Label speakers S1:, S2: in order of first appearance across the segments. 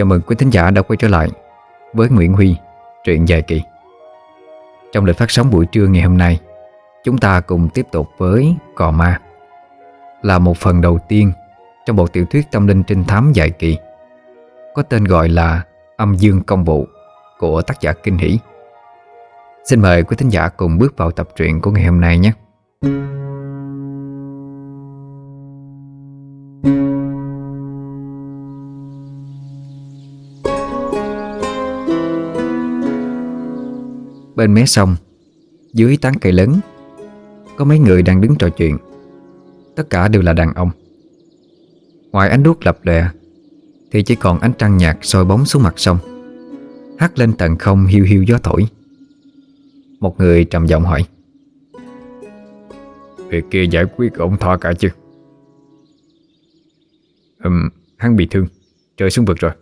S1: Chào mừng quý thính giả đã quay trở lại với Nguyễn Huy, truyện dài kỳ. Trong lịch phát sóng buổi trưa ngày hôm nay, chúng ta cùng tiếp tục với Cò Ma. Là một phần đầu tiên trong bộ tiểu thuyết tâm linh trinh thám dài kỳ có tên gọi là Âm Dương Công Vụ của tác giả Kinh Hỷ. Xin mời quý thính giả cùng bước vào tập truyện của ngày hôm nay nhé. Bên mé sông Dưới tán cây lớn Có mấy người đang đứng trò chuyện. Tất cả đều là đàn ông. Ngoài ánh đuốc lập lòe Thì chỉ còn ánh trăng nhạt soi bóng xuống mặt sông Hắt lên tận không hiu hiu gió thổi. Một người trầm giọng hỏi
S2: Việc kia giải quyết ổn thỏa cả chứ Ừm, hắn bị thương Rơi xuống vực rồi.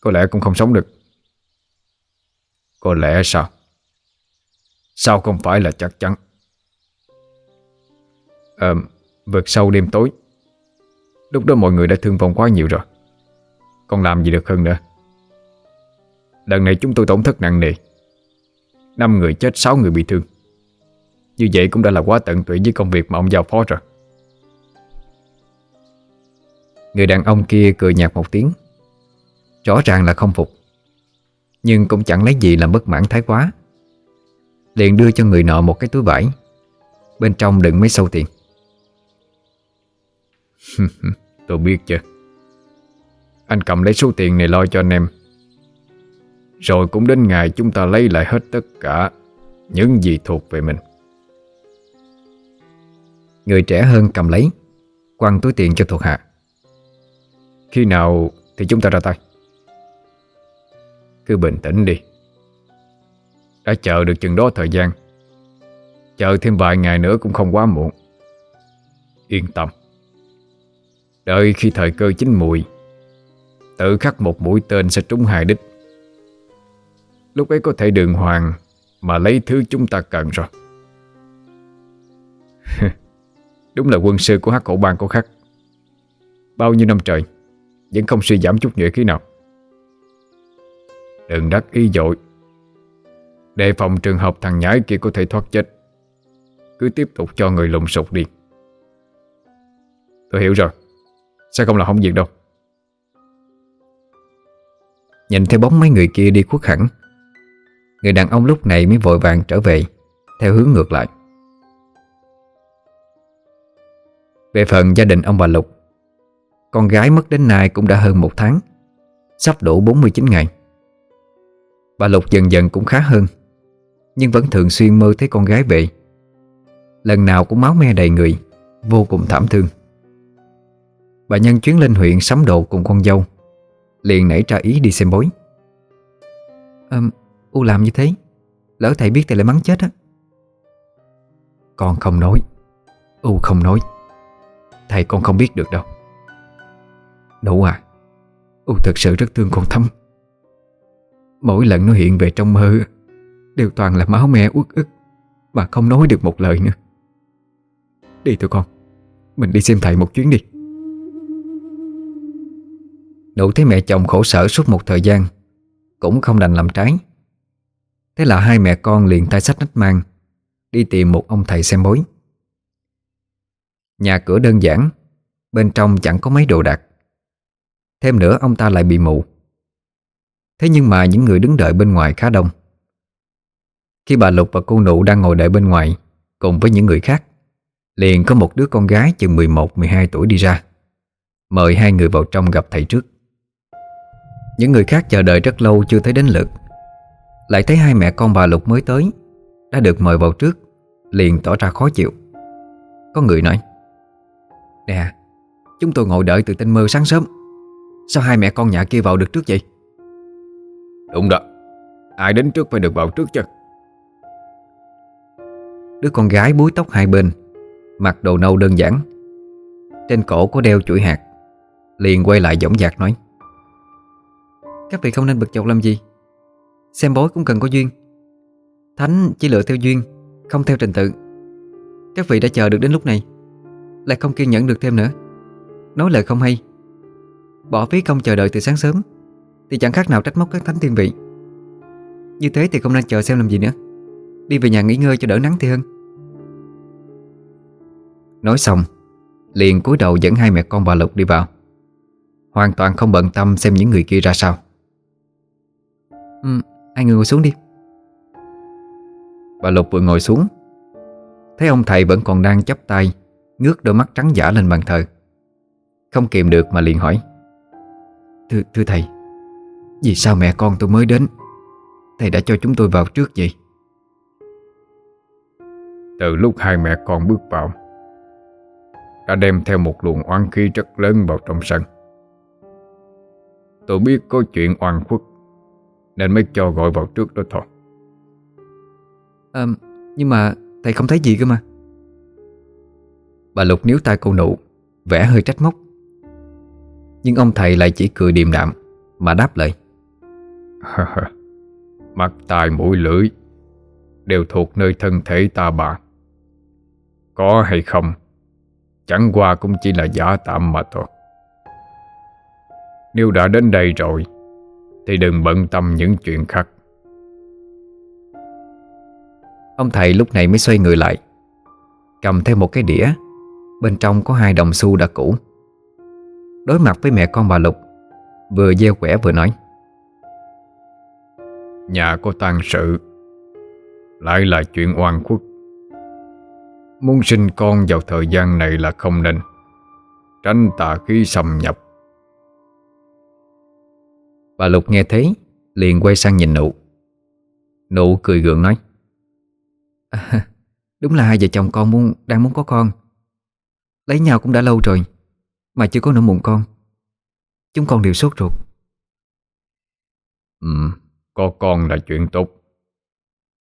S2: Có lẽ cũng không sống được có lẽ sao? Sao không phải là chắc chắn? Ờ, Vượt sâu đêm tối. Lúc đó mọi người đã thương vong quá nhiều rồi. Còn làm gì được hơn nữa? Lần này chúng tôi tổn thất nặng nề. Năm người chết sáu người bị thương. Như vậy cũng đã là quá tận tụy với công việc mà ông giao phó rồi.
S1: Người đàn ông kia cười nhạt một tiếng. Rõ ràng là không phục. Nhưng cũng chẳng lấy gì làm bất mãn thái quá. Liền đưa cho người nọ một cái túi vải. Bên trong đựng mấy sâu tiền.
S2: Tôi biết chưa Anh cầm lấy số tiền này lo cho anh em. Rồi cũng đến ngày chúng ta lấy lại hết tất cả Những gì thuộc về mình.
S1: Người trẻ hơn cầm lấy, Quăng túi tiền cho thuộc hạ.
S2: Khi nào thì chúng ta ra tay? Cứ bình tĩnh đi. Đã chờ được chừng đó thời gian. Chờ thêm vài ngày nữa cũng không quá muộn. Yên tâm. Đợi khi thời cơ chín mùi, Tự khắc một mũi tên sẽ trúng hai đích. Lúc ấy có thể đường hoàng Mà lấy thứ chúng ta cần rồi. Đúng là quân sư của hắc cổ bang có khắc Bao nhiêu năm trời, Vẫn không suy giảm chút nhuệ khí nào. Đừng đắc ý dội. Đề phòng trường hợp thằng nhãi kia có thể thoát chết. Cứ tiếp tục cho người lùng sục đi. Tôi hiểu rồi. Sẽ không là không việc đâu.
S1: Nhìn thấy bóng mấy người kia đi khuất hẳn, Người đàn ông lúc này mới vội vàng trở về, Theo hướng ngược lại. Về phần gia đình ông bà Lục, Con gái mất đến nay cũng đã hơn một tháng, Sắp đủ 49 ngày. Bà Lục dần dần cũng khá hơn Nhưng vẫn thường xuyên mơ thấy con gái về. Lần nào cũng máu me đầy người Vô cùng thảm thương. Bà nhân chuyến lên huyện sắm đồ cùng con dâu Liền nảy ra ý đi xem bối. À, U làm như thế Lỡ thầy biết thầy lại mắng chết á. Con không nói U không nói Thầy con không biết được đâu. Đủ à U thật sự rất thương con Thâm Mỗi lần nó hiện về trong mơ, Đều toàn là máu me uất ức Mà không nói được một lời nữa. Đi thôi con, Mình đi xem thầy một chuyến đi. Nụ thấy mẹ chồng khổ sở suốt một thời gian, Cũng không đành làm trái. Thế là hai mẹ con liền tay sách nách mang, Đi tìm một ông thầy xem bối Nhà cửa đơn giản, Bên trong chẳng có mấy đồ đạc. Thêm nữa ông ta lại bị mù. Thế nhưng mà những người đứng đợi bên ngoài khá đông. Khi bà Lục và cô Nụ đang ngồi đợi bên ngoài, Cùng với những người khác, Liền có một đứa con gái chừng 11-12 tuổi đi ra, Mời hai người vào trong gặp thầy trước. Những người khác chờ đợi rất lâu chưa thấy đến lượt. Lại thấy hai mẹ con bà Lục mới tới, Đã được mời vào trước, Liền tỏ ra khó chịu. Có người nói, Nè, Chúng tôi ngồi đợi từ tinh mơ sáng sớm. Sao hai mẹ con nhà kia vào được trước vậy?
S2: Đúng đó. Ai đến trước phải được vào trước chứ.
S1: Đứa con gái búi tóc hai bên, Mặc đồ nâu đơn giản. Trên cổ có đeo chuỗi hạt, Liền quay lại dõng dạc nói. Các vị không nên bực chọc làm gì. Xem bói cũng cần có duyên. Thánh chỉ lựa theo duyên, Không theo trình tự. Các vị đã chờ được đến lúc này, Lại không kiên nhẫn được thêm nữa. Nói lời không hay. Bỏ phí công chờ đợi từ sáng sớm. Thì chẳng khác nào trách móc các thánh tiên vị. Như thế thì không nên chờ xem làm gì nữa. Đi về nhà nghỉ ngơi cho đỡ nắng thì hơn. Nói xong Liền cúi đầu dẫn hai mẹ con bà Lục đi vào. Hoàn toàn không bận tâm xem những người kia ra sao. Ừ, hai người ngồi xuống đi. Bà Lục vừa ngồi xuống Thấy ông thầy vẫn còn đang chắp tay Ngước đôi mắt trắng giả lên bàn thờ. Không kìm được mà liền hỏi Thưa, thưa thầy vì sao mẹ con tôi mới đến? Thầy đã cho chúng tôi vào trước vậy?
S2: Từ lúc hai mẹ con bước vào Đã đem theo một luồng oán khí rất lớn vào trong sân. Tôi biết có chuyện oan khuất Nên mới cho gọi vào trước đó thôi.
S1: À, Nhưng mà thầy không thấy gì cơ mà. Bà Lục níu tay cô nụ Vẻ hơi trách móc. Nhưng ông thầy lại chỉ cười điềm đạm Mà đáp lời
S2: Mắt tai mũi lưỡi Đều thuộc nơi thân thể ta bà. Có hay không, Chẳng qua cũng chỉ là giả tạm mà thôi. Nếu đã đến đây rồi, Thì đừng bận tâm những chuyện khác.
S1: Ông thầy lúc này mới xoay người lại, Cầm theo một cái đĩa, Bên trong có hai đồng xu đã cũ. Đối mặt với mẹ con bà Lục, Vừa gieo quẻ vừa nói
S2: Nhà có tang sự. Lại là chuyện oan khuất. Muốn sinh con vào thời gian này là không nên. Tránh tà khí xâm nhập.
S1: Bà Lục nghe thấy Liền quay sang nhìn nụ. Nụ cười gượng nói à, Đúng là hai vợ chồng con muốn đang muốn có con. Lấy nhau cũng đã lâu rồi Mà chưa có nửa mụn con. Chúng con đều sốt ruột.
S2: Ừ, có con là chuyện tốt.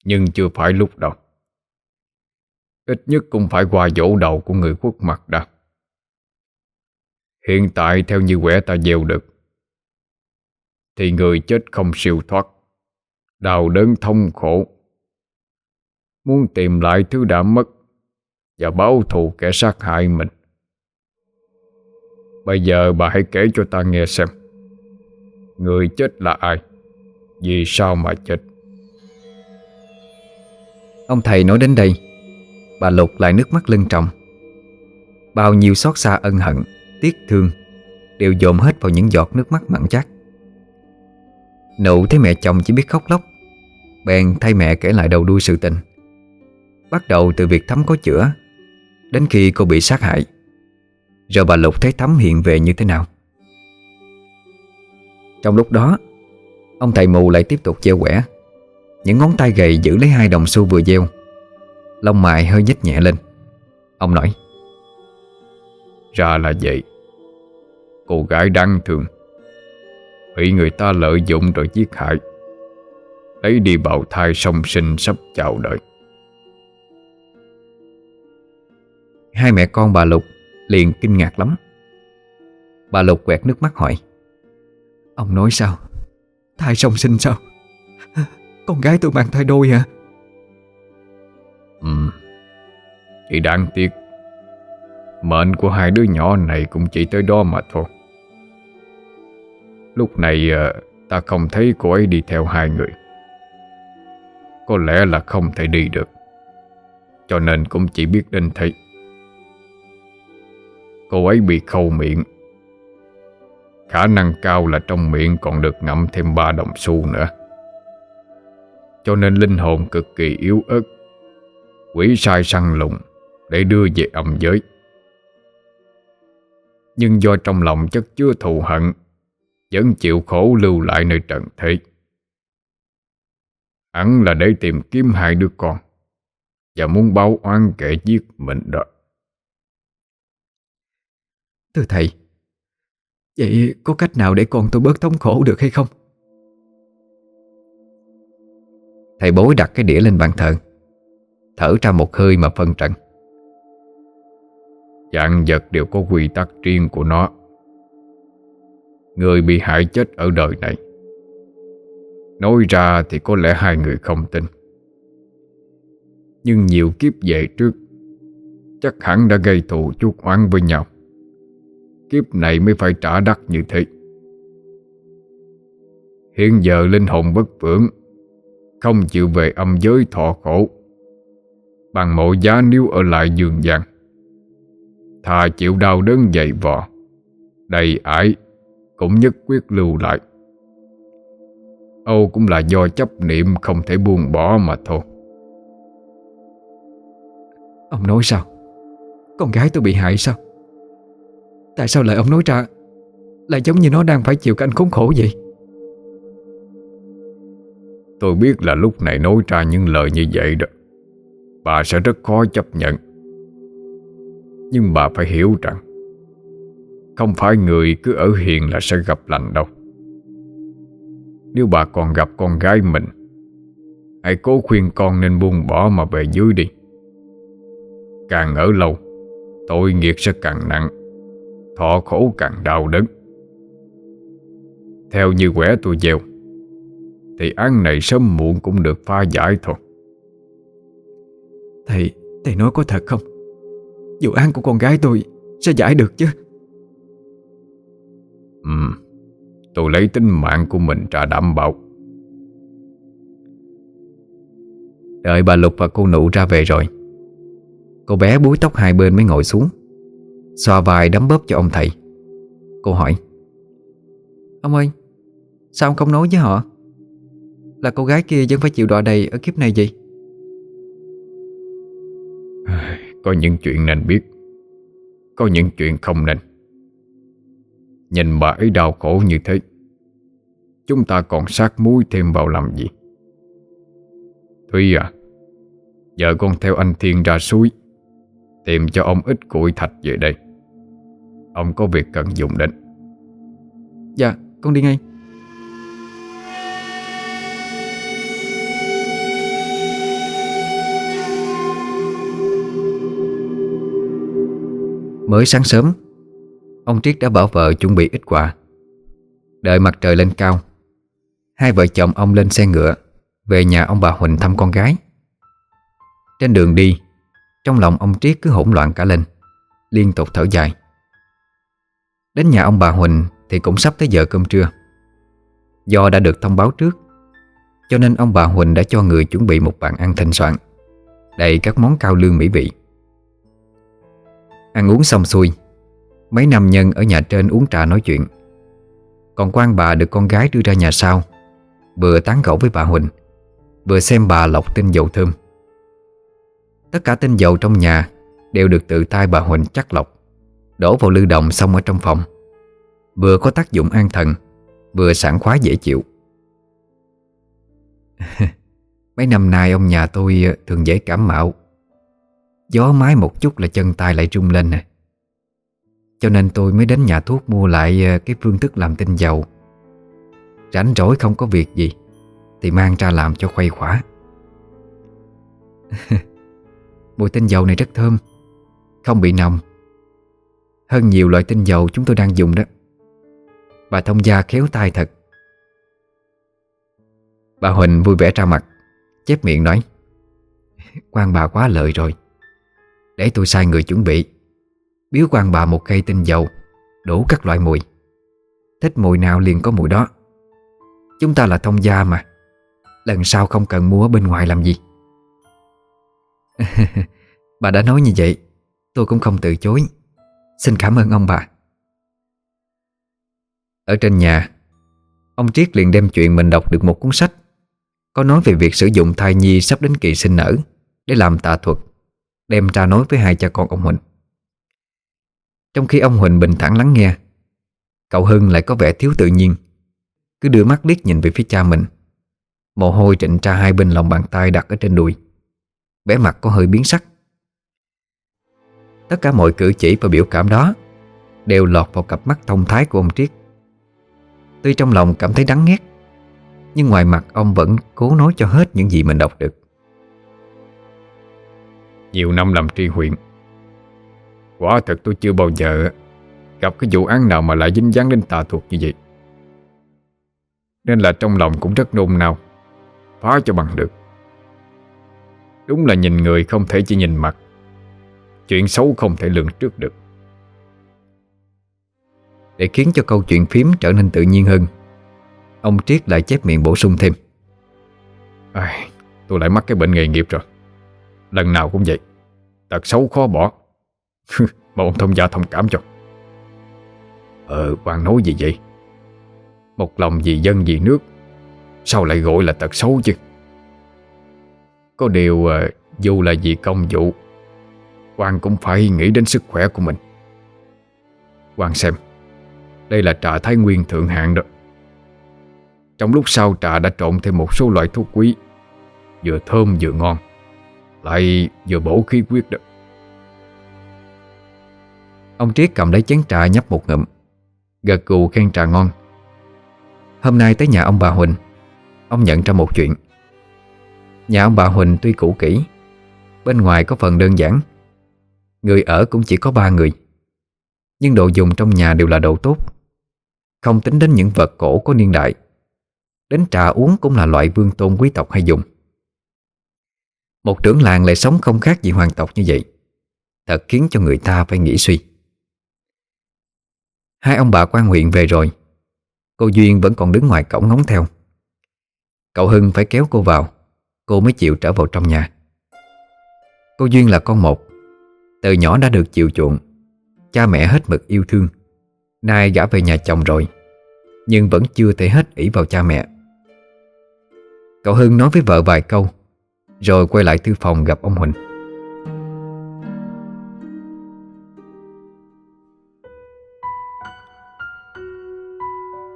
S2: Nhưng chưa phải lúc đâu. Ít nhất cũng phải qua dỗ đầu của người quốc mặt đã. Hiện tại theo như quẻ ta gieo được, Thì người chết không siêu thoát, Đau đớn thông khổ. Muốn tìm lại thứ đã mất Và báo thù kẻ sát hại mình. Bây giờ bà hãy kể cho ta nghe xem, Người chết là ai? Vì sao mà chết?
S1: Ông thầy nói đến đây Bà Lục lại nước mắt lưng trọng. Bao nhiêu xót xa ân hận Tiếc thương Đều dồn hết vào những giọt nước mắt mặn chát. Nụ thấy mẹ chồng chỉ biết khóc lóc Bèn thay mẹ kể lại đầu đuôi sự tình. Bắt đầu từ việc Thắm có chữa Đến khi cô bị sát hại. Rồi bà Lục thấy Thắm hiện về như thế nào? Trong lúc đó Ông thầy mù lại tiếp tục gieo quẻ. Những ngón tay gầy giữ lấy hai đồng xu vừa gieo. Lông mày hơi nhếch nhẹ lên. Ông nói
S2: Ra là vậy. Cô gái đáng thương. Bị người ta lợi dụng rồi giết hại. Lấy đi bào thai song sinh sắp chào đời.
S1: Hai mẹ con bà Lục liền kinh ngạc lắm. Bà Lục quẹt nước mắt hỏi Ông nói sao Thai song sinh sao? Con gái tôi mang thai đôi hả?
S2: Ừ. Chỉ đáng tiếc, Mệnh của hai đứa nhỏ này cũng chỉ tới đó mà thôi. Lúc này ờ, ta không thấy cô ấy đi theo hai người. Có lẽ là không thể đi được, Cho nên cũng chỉ biết đến thấy Cô ấy bị khâu miệng Khả năng cao là trong miệng còn được ngậm thêm ba đồng xu nữa. Cho nên linh hồn cực kỳ yếu ớt. Quỷ sai săn lùng Để đưa về âm giới. Nhưng do trong lòng chất chứa thù hận, Vẫn chịu khổ lưu lại nơi trần thế. Hẳn là để tìm kiếm hai đứa con, Và muốn báo oan kẻ giết mình đó.
S1: Thưa thầy Vậy có cách nào để con tôi bớt thống khổ được hay không? Thầy bối đặt cái đĩa lên bàn thờ, Thở ra một hơi mà phân trần.
S2: Dạng vật đều có quy tắc riêng của nó. Người bị hại chết ở đời này. Nói ra thì có lẽ hai người không tin. Nhưng nhiều kiếp về trước, Chắc hẳn đã gây thù chuốc oán với nhau. Kiếp này mới phải trả đắt như thế. Hiện giờ linh hồn bất vượng, Không chịu về âm giới thọ khổ. Bằng mộ giá nếu ở lại giường gian Thà chịu đau đớn dày vò, Đầy ải, Cũng nhất quyết lưu lại. Âu cũng là do chấp niệm Không thể buông bỏ mà thôi.
S1: Ông nói sao? Con gái tôi bị hại sao? Tại sao lời ông nói ra? Lại giống như nó đang phải chịu cảnh khốn khổ vậy?
S2: Tôi biết là lúc này nói ra những lời như vậy đó. Bà sẽ rất khó chấp nhận. Nhưng bà phải hiểu rằng, Không phải người cứ ở hiền là sẽ gặp lành đâu. Nếu bà còn gặp con gái mình, Hãy cố khuyên con nên buông bỏ mà về dưới đi. Càng ở lâu, Tội nghiệp sẽ càng nặng. Thọ khổ càng đau đớn. Theo như quẻ tôi gieo Thì án này sớm muộn cũng được pha giải thôi.
S1: Thầy, thầy nói có thật không? Vụ án của con gái tôi sẽ giải được chứ?
S2: Ừ Tôi lấy tính mạng của mình ra đảm bảo.
S1: Đợi bà Lục và cô nụ ra về rồi Cô bé búi tóc hai bên mới ngồi xuống Xoa vai đấm bóp cho ông thầy. Cô hỏi, Ông ơi, Sao ông không nói với họ? Là cô gái kia vẫn phải chịu đọa đầy ở kiếp này vậy?
S2: Có những chuyện nên biết, Có những chuyện không nên. Nhìn bà ấy đau khổ như thế, Chúng ta còn sát muối thêm vào làm gì? Thúy à Giờ con theo anh Thiên ra suối, Tìm cho ông ít củi thạch về đây. Ông có việc cần dùng đến.
S1: Dạ con đi ngay. Mới sáng sớm, Ông Triết đã bảo vợ chuẩn bị ít quà. Đợi mặt trời lên cao, Hai vợ chồng ông lên xe ngựa Về nhà ông bà Huỳnh thăm con gái. Trên đường đi, Trong lòng ông Triết cứ hỗn loạn cả lên, Liên tục thở dài. Đến nhà ông bà Huỳnh Thì cũng sắp tới giờ cơm trưa. Do đã được thông báo trước, Cho nên ông bà Huỳnh đã cho người chuẩn bị một bàn ăn thịnh soạn, Đầy các món cao lương mỹ vị. Ăn uống xong xuôi, Mấy nam nhân ở nhà trên uống trà nói chuyện. Còn quan bà được con gái đưa ra nhà sau, Vừa tán gẫu với bà Huỳnh, Vừa xem bà lọc tinh dầu thơm. Tất cả tinh dầu trong nhà Đều được tự tay bà Huỳnh chắc lọc. Đổ vào lưu động xong ở trong phòng. Vừa có tác dụng an thần, Vừa sảng khoái dễ chịu. Mấy năm nay ông nhà tôi ờ, thường dễ cảm mạo. Gió mái một chút là chân tay lại rung lên nè. Cho nên tôi mới đến nhà thuốc mua lại ờ, cái phương thức làm tinh dầu. Rảnh rỗi không có việc gì, Thì mang ra làm cho khuây khỏa. Mùi tinh dầu này rất thơm, Không bị nồng. Hơn nhiều loại tinh dầu chúng tôi đang dùng đó. Bà thông gia khéo tay thật. Bà Huỳnh vui vẻ ra mặt, Chép miệng nói, quan bà quá lợi rồi. Để tôi sai người chuẩn bị. Biếu quan bà một cây tinh dầu Đủ các loại mùi. Thích mùi nào liền có mùi đó. Chúng ta là thông gia mà. Lần sau không cần mua ở bên ngoài làm gì. Bà đã nói như vậy, Tôi cũng không từ chối. Xin cảm ơn ông bà. Ở trên nhà, Ông Triết liền đem chuyện mình đọc được một cuốn sách, Có nói về việc sử dụng thai nhi sắp đến kỳ sinh nở Để làm tà thuật, Đem ra nói với hai cha con ông Huỳnh. Trong khi ông Huỳnh bình thản lắng nghe, Cậu Hưng lại có vẻ thiếu tự nhiên, Cứ đưa mắt liếc nhìn về phía cha mình. Mồ hôi trịnh ra hai bên lòng bàn tay đặt ở trên đùi, vẻ mặt có hơi biến sắc. Tất cả mọi cử chỉ và biểu cảm đó Đều lọt vào cặp mắt thông thái của ông Triết. Tuy trong lòng cảm thấy đắng ngắt, Nhưng ngoài mặt ông vẫn cố nói cho hết những gì mình đọc được.
S2: Nhiều năm làm tri huyện Quả thật tôi chưa bao giờ Gặp cái vụ án nào mà lại dính dáng đến tà thuật như vậy. Nên là trong lòng cũng rất nôn nao Phá cho bằng được. Đúng là nhìn người không thể chỉ nhìn mặt. Chuyện xấu không thể lường trước được.
S1: Để khiến cho câu chuyện phím trở nên tự nhiên hơn Ông Triết lại chép miệng bổ sung thêm.
S2: À, Tôi lại mắc cái bệnh nghề nghiệp rồi. Lần nào cũng vậy Tật xấu khó bỏ. Mà ông thông gia thông cảm cho. Ờ, quan nói gì vậy? Một lòng vì dân vì nước Sao lại gọi là tật xấu chứ? Có điều ờ, Dù là vì công vụ quang cũng phải nghĩ đến sức khỏe của mình. Quang xem, Đây là trà thái nguyên thượng hạng đó. Trong lúc sau trà đã trộn thêm một số loại thuốc quý, Vừa thơm vừa ngon, Lại vừa bổ khí huyết đó.
S1: Ông Triết cầm lấy chén trà nhấp một ngụm, Gật gù khen trà ngon. Hôm nay tới nhà ông bà Huỳnh, Ông nhận ra một chuyện. Nhà ông bà Huỳnh tuy cũ kỹ, Bên ngoài có phần đơn giản Người ở cũng chỉ có ba người. Nhưng đồ dùng trong nhà đều là đồ tốt. Không tính đến những vật cổ có niên đại. Đến trà uống cũng là loại vương tôn quý tộc hay dùng. Một trưởng làng lại sống không khác gì hoàng tộc như vậy. Thật khiến cho người ta phải nghĩ suy. Hai ông bà quan huyện về rồi. Cô Duyên vẫn còn đứng ngoài cổng ngóng theo. Cậu Hưng phải kéo cô vào. Cô mới chịu trở vào trong nhà. Cô Duyên là con một. Từ nhỏ đã được chiều chuộng. Cha mẹ hết mực yêu thương. Nay gã về nhà chồng rồi, Nhưng vẫn chưa thể hết ỷ vào cha mẹ. Cậu Hưng nói với vợ vài câu, Rồi quay lại thư phòng gặp ông Huỳnh.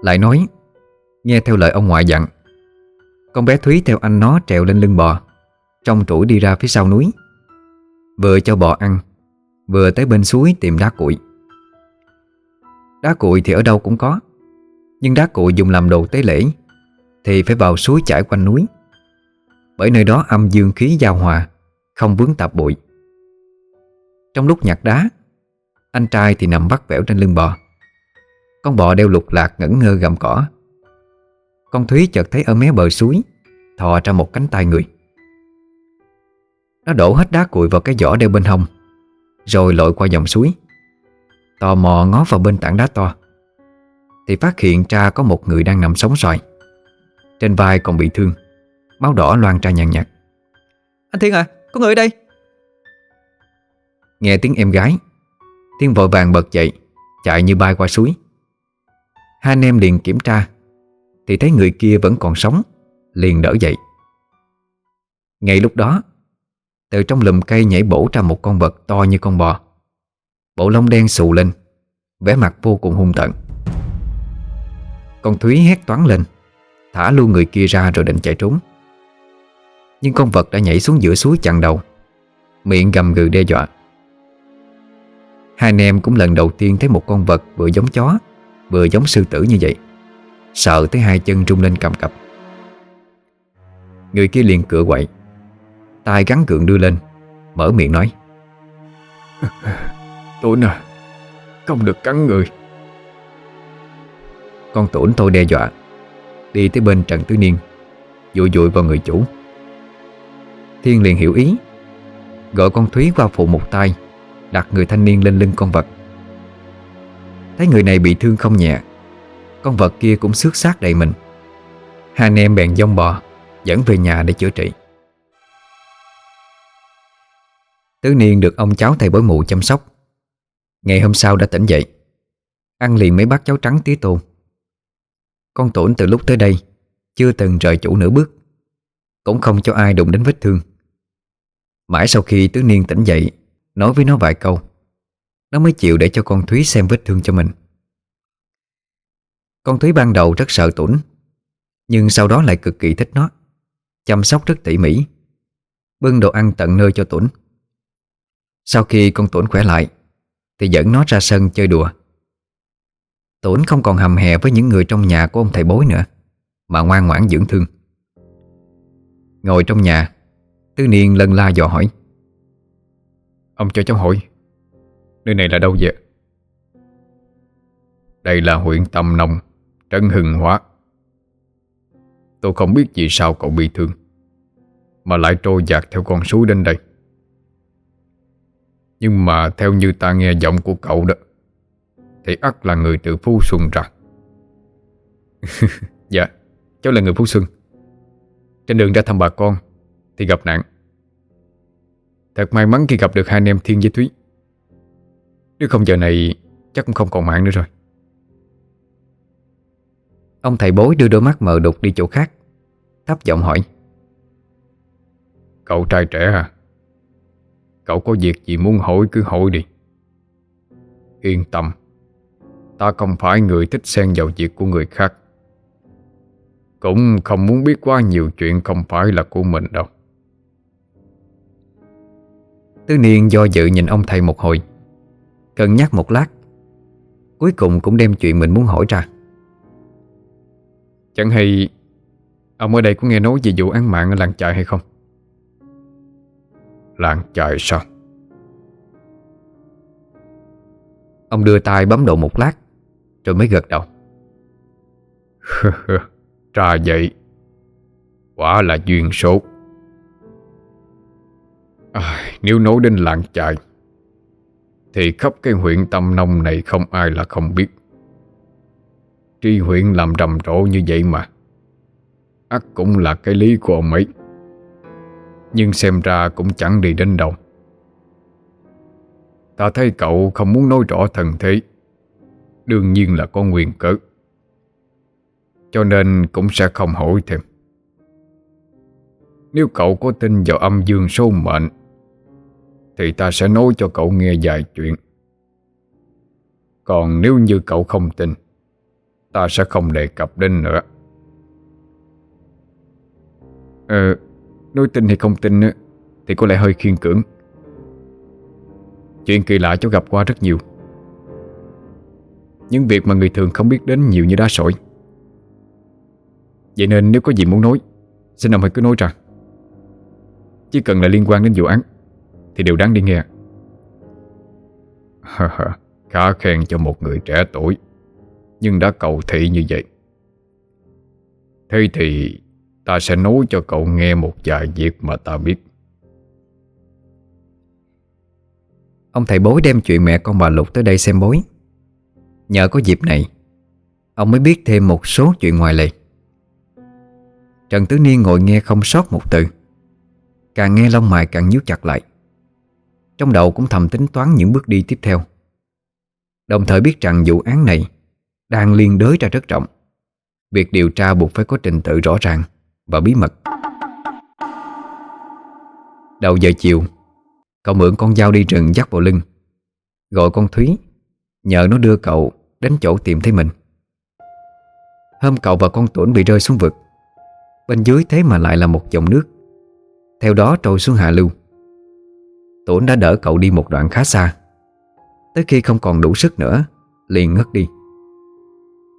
S1: Lại nói, Nghe theo lời ông ngoại dặn, Con bé Thúy theo anh nó trèo lên lưng bò, Trong tủ đi ra phía sau núi. Vừa cho bò ăn Vừa tới bên suối tìm đá cuội. Đá cuội thì ở đâu cũng có, Nhưng đá cuội dùng làm đồ tế lễ Thì phải vào suối chảy quanh núi. Bởi nơi đó âm dương khí giao hòa, Không vướng tạp bụi. Trong lúc nhặt đá, Anh trai thì nằm bắt vẻo trên lưng bò. Con bò đeo lục lạc ngẩn ngơ gầm cỏ. Con Thúy chợt thấy ở mé bờ suối, Thò ra một cánh tay người. Nó đổ hết đá cuội vào cái giỏ đeo bên hông. Rồi lội qua dòng suối. Tò mò ngó vào bên tảng đá to Thì phát hiện ra có một người đang nằm sống xoài Trên vai còn bị thương Máu đỏ loan ra nhàn nhạt.
S3: Anh Thiên à, có người ở đây.
S1: Nghe tiếng em gái Thiên vội vàng bật dậy Chạy như bay qua suối. Hai anh em liền kiểm tra Thì thấy người kia vẫn còn sống Liền đỡ dậy. Ngay lúc đó từ trong lùm cây nhảy bổ ra một con vật to như con bò. Bộ lông đen xù lên, vẻ mặt vô cùng hung tận Con Thúy hét toán lên, Thả luôn người kia ra rồi định chạy trốn. Nhưng con vật đã nhảy xuống giữa suối chặn đầu, Miệng gầm gừ đe dọa. Hai anh em cũng lần đầu tiên thấy một con vật vừa giống chó, Vừa giống sư tử như vậy, Sợ tới hai chân rung lên cầm cập. Người kia liền cựa quậy tay gắn gượng đưa lên Mở miệng nói.
S2: Tụi à Không được cắn người.
S1: Con tủn tôi đe dọa Đi tới bên Trần Tứ Niên Dụi dụi vào người chủ. Thiên liền hiểu ý Gọi con Thúy qua phụ một tay Đặt người thanh niên lên lưng con vật. Thấy người này bị thương không nhẹ Con vật kia cũng xước xác đầy mình. Hai anh em bèn dông bò Dẫn về nhà để chữa trị Tứ Niên được ông cháu thầy bối mụ chăm sóc. Ngày hôm sau đã tỉnh dậy, Ăn liền mấy bát cháo trắng tía tô. Con tổn từ lúc tới đây Chưa từng rời chủ nửa bước, Cũng không cho ai đụng đến vết thương. Mãi sau khi Tứ Niên tỉnh dậy, Nói với nó vài câu, nó mới chịu để cho con Thúy xem vết thương cho mình. Con Thúy ban đầu rất sợ Tuấn Nhưng sau đó lại cực kỳ thích nó, Chăm sóc rất tỉ mỉ, Bưng đồ ăn tận nơi cho Tuấn sau khi con Tuấn khỏe lại, Thì dẫn nó ra sân chơi đùa. Tuấn không còn hầm hè với những người trong nhà của ông thầy bối nữa, Mà ngoan ngoãn dưỡng thương. Ngồi trong nhà Tư Niên lân la dò hỏi,
S2: Ông cho cháu hỏi, Nơi này là đâu vậy? Đây là huyện Tâm Nông, Trấn Hưng Hóa. Tôi không biết vì sao cậu bị thương, Mà lại trôi dạt theo con suối đến đây. Nhưng mà theo như ta nghe giọng của cậu đó Thì ắt là người từ Phú Xuân ra. Dạ Cháu là người Phú Xuân. Trên đường ra thăm bà con Thì gặp nạn. Thật may mắn khi gặp được hai anh em Thiên với Thúy. Nếu không giờ này Chắc cũng không còn mạng nữa rồi.
S1: Ông thầy bối đưa đôi mắt mờ đục đi chỗ khác Thấp giọng hỏi.
S2: Cậu trai trẻ à Cậu có việc gì muốn hỏi cứ hỏi đi. Yên tâm, Ta không phải người thích xen vào việc của người khác. Cũng không muốn biết quá nhiều chuyện không phải là của mình đâu.
S1: Tứ niên do dự nhìn ông thầy một hồi, Cân nhắc một lát, Cuối cùng cũng đem chuyện mình muốn hỏi ra.
S2: Chẳng hay Ông ở đây có nghe nói về vụ án mạng ở làng trại hay không? Làng trời sao?
S1: Ông đưa tay bấm độ một lát Rồi mới gật đầu.
S2: Ra vậy Quả là duyên số. À, Nếu nói đến làng trại Thì khắp cái huyện Tâm Nông này không ai là không biết. Tri huyện làm rầm rộ như vậy mà ắt cũng là cái lý của ông ấy. Nhưng xem ra cũng chẳng đi đến đâu. Ta thấy cậu không muốn nói rõ thần thế. Đương nhiên là có nguyên cớ. Cho nên cũng sẽ không hỏi thêm. Nếu cậu có tin vào âm dương số mệnh, Thì ta sẽ nói cho cậu nghe vài chuyện. Còn nếu như cậu không tin, Ta sẽ không đề cập đến nữa. Ờ Nói tin hay không tin Thì có lẽ hơi khiên cưỡng. Chuyện kỳ lạ cháu gặp qua rất nhiều. Những việc mà người thường không biết đến nhiều như đá sỏi. Vậy nên nếu có gì muốn nói, Xin ông hãy cứ nói ra Chỉ cần là liên quan đến vụ án, Thì đều đáng đi nghe. Khá khen cho một người trẻ tuổi, Nhưng đã cầu thị như vậy. Thế thì Ta sẽ nói cho cậu nghe một vài việc mà ta biết.
S1: Ông thầy bối đem chuyện mẹ con bà Lục tới đây xem bối. Nhờ có dịp này, Ông mới biết thêm một số chuyện ngoài lề. Trần Tứ Niên ngồi nghe không sót một từ. Càng nghe lông mày càng nhíu chặt lại. Trong đầu cũng thầm tính toán những bước đi tiếp theo. Đồng thời biết rằng vụ án này Đang liên đới ra rất rộng. Việc điều tra buộc phải có trình tự rõ ràng. Và bí mật. Đầu giờ chiều, Cậu mượn con dao đi rừng dắt vào lưng. Gọi con Thúy, Nhờ nó đưa cậu đến chỗ tìm thấy mình. Hôm cậu và con Tuấn bị rơi xuống vực. Bên dưới thế mà lại là một dòng nước. Theo đó trôi xuống hạ lưu. Tuấn đã đỡ cậu đi một đoạn khá xa. Tới khi không còn đủ sức nữa, Liền ngất đi.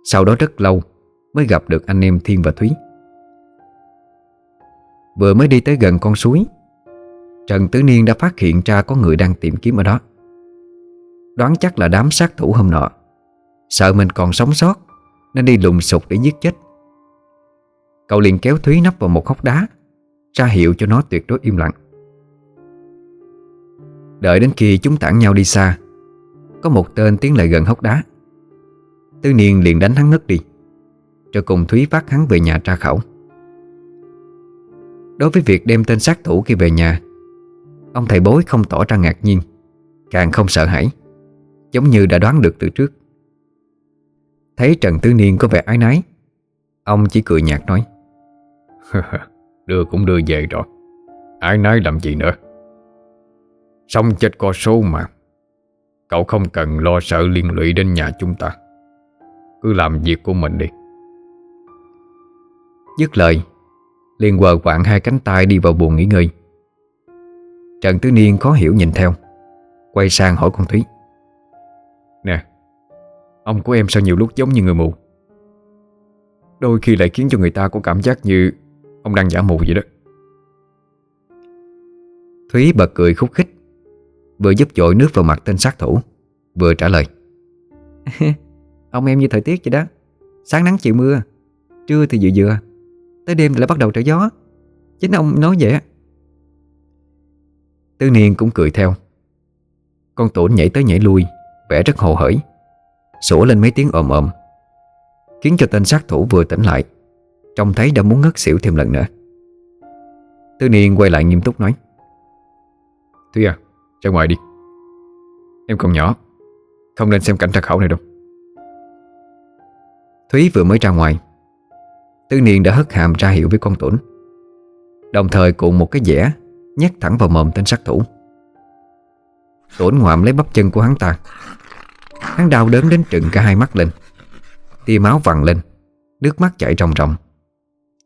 S1: Sau đó rất lâu Mới gặp được anh em Thiên và Thúy. Vừa mới đi tới gần con suối. Trần Tứ Niên đã phát hiện ra có người đang tìm kiếm ở đó. Đoán chắc là đám sát thủ hôm nọ. Sợ mình còn sống sót, Nên đi lùng sục để giết chết. Cậu liền kéo Thúy nắp vào một hốc đá, Ra hiệu cho nó tuyệt đối im lặng. Đợi đến khi chúng tản nhau đi xa, Có một tên tiến lại gần hốc đá. Tư Niên liền đánh hắn ngất đi, Rồi cùng Thúy phát hắn về nhà tra khẩu Đối với việc đem tên sát thủ kia về nhà Ông thầy bối không tỏ ra ngạc nhiên Càng không sợ hãi Giống như đã đoán được từ trước. Thấy Trần Tứ Niên có vẻ ái nái Ông chỉ cười nhạt nói
S2: Đưa cũng đưa về rồi Ái nái làm gì nữa? Xong chết có số mà Cậu không cần lo sợ liên lụy đến nhà chúng ta Cứ làm việc của mình đi.
S1: Dứt lời liền quờ quạng hai cánh tay đi vào buồng nghỉ ngơi. Trần Tứ Niên khó hiểu nhìn theo Quay sang hỏi con Thúy.
S2: Nè Ông của em sao nhiều lúc giống như người mù? Đôi khi lại khiến cho người ta có cảm giác như Ông đang giả mù vậy đó.
S1: Thúy bật cười khúc khích Vừa giúp dội nước vào mặt tên sát thủ Vừa trả lời. Ông em như thời tiết vậy đó Sáng nắng chiều mưa Trưa thì vừa vừa Tới đêm thì lại bắt đầu trở gió. Chính ông nói vậy á. Tư Niên cũng cười theo. Con tổn nhảy tới nhảy lui, Vẻ rất hồ hởi. Sủa lên mấy tiếng ồm ồm, Khiến cho tên sát thủ vừa tỉnh lại, Trông thấy đã muốn ngất xỉu thêm lần nữa. Tư Niên quay lại nghiêm túc nói,
S2: Thúy à ra ngoài đi. Em còn nhỏ, Không nên xem cảnh trạc khẩu này đâu.
S1: Thúy vừa mới ra ngoài Tư Niên đã hất hàm ra hiệu với con tuấn. Đồng thời cuộn một cái dẻ Nhét thẳng vào mồm tên sát thủ. Tuấn ngoạm lấy bắp chân của hắn ta. Hắn đau đớn đến trừng cả hai mắt lên. Tia máu vằn lên Nước mắt chảy ròng ròng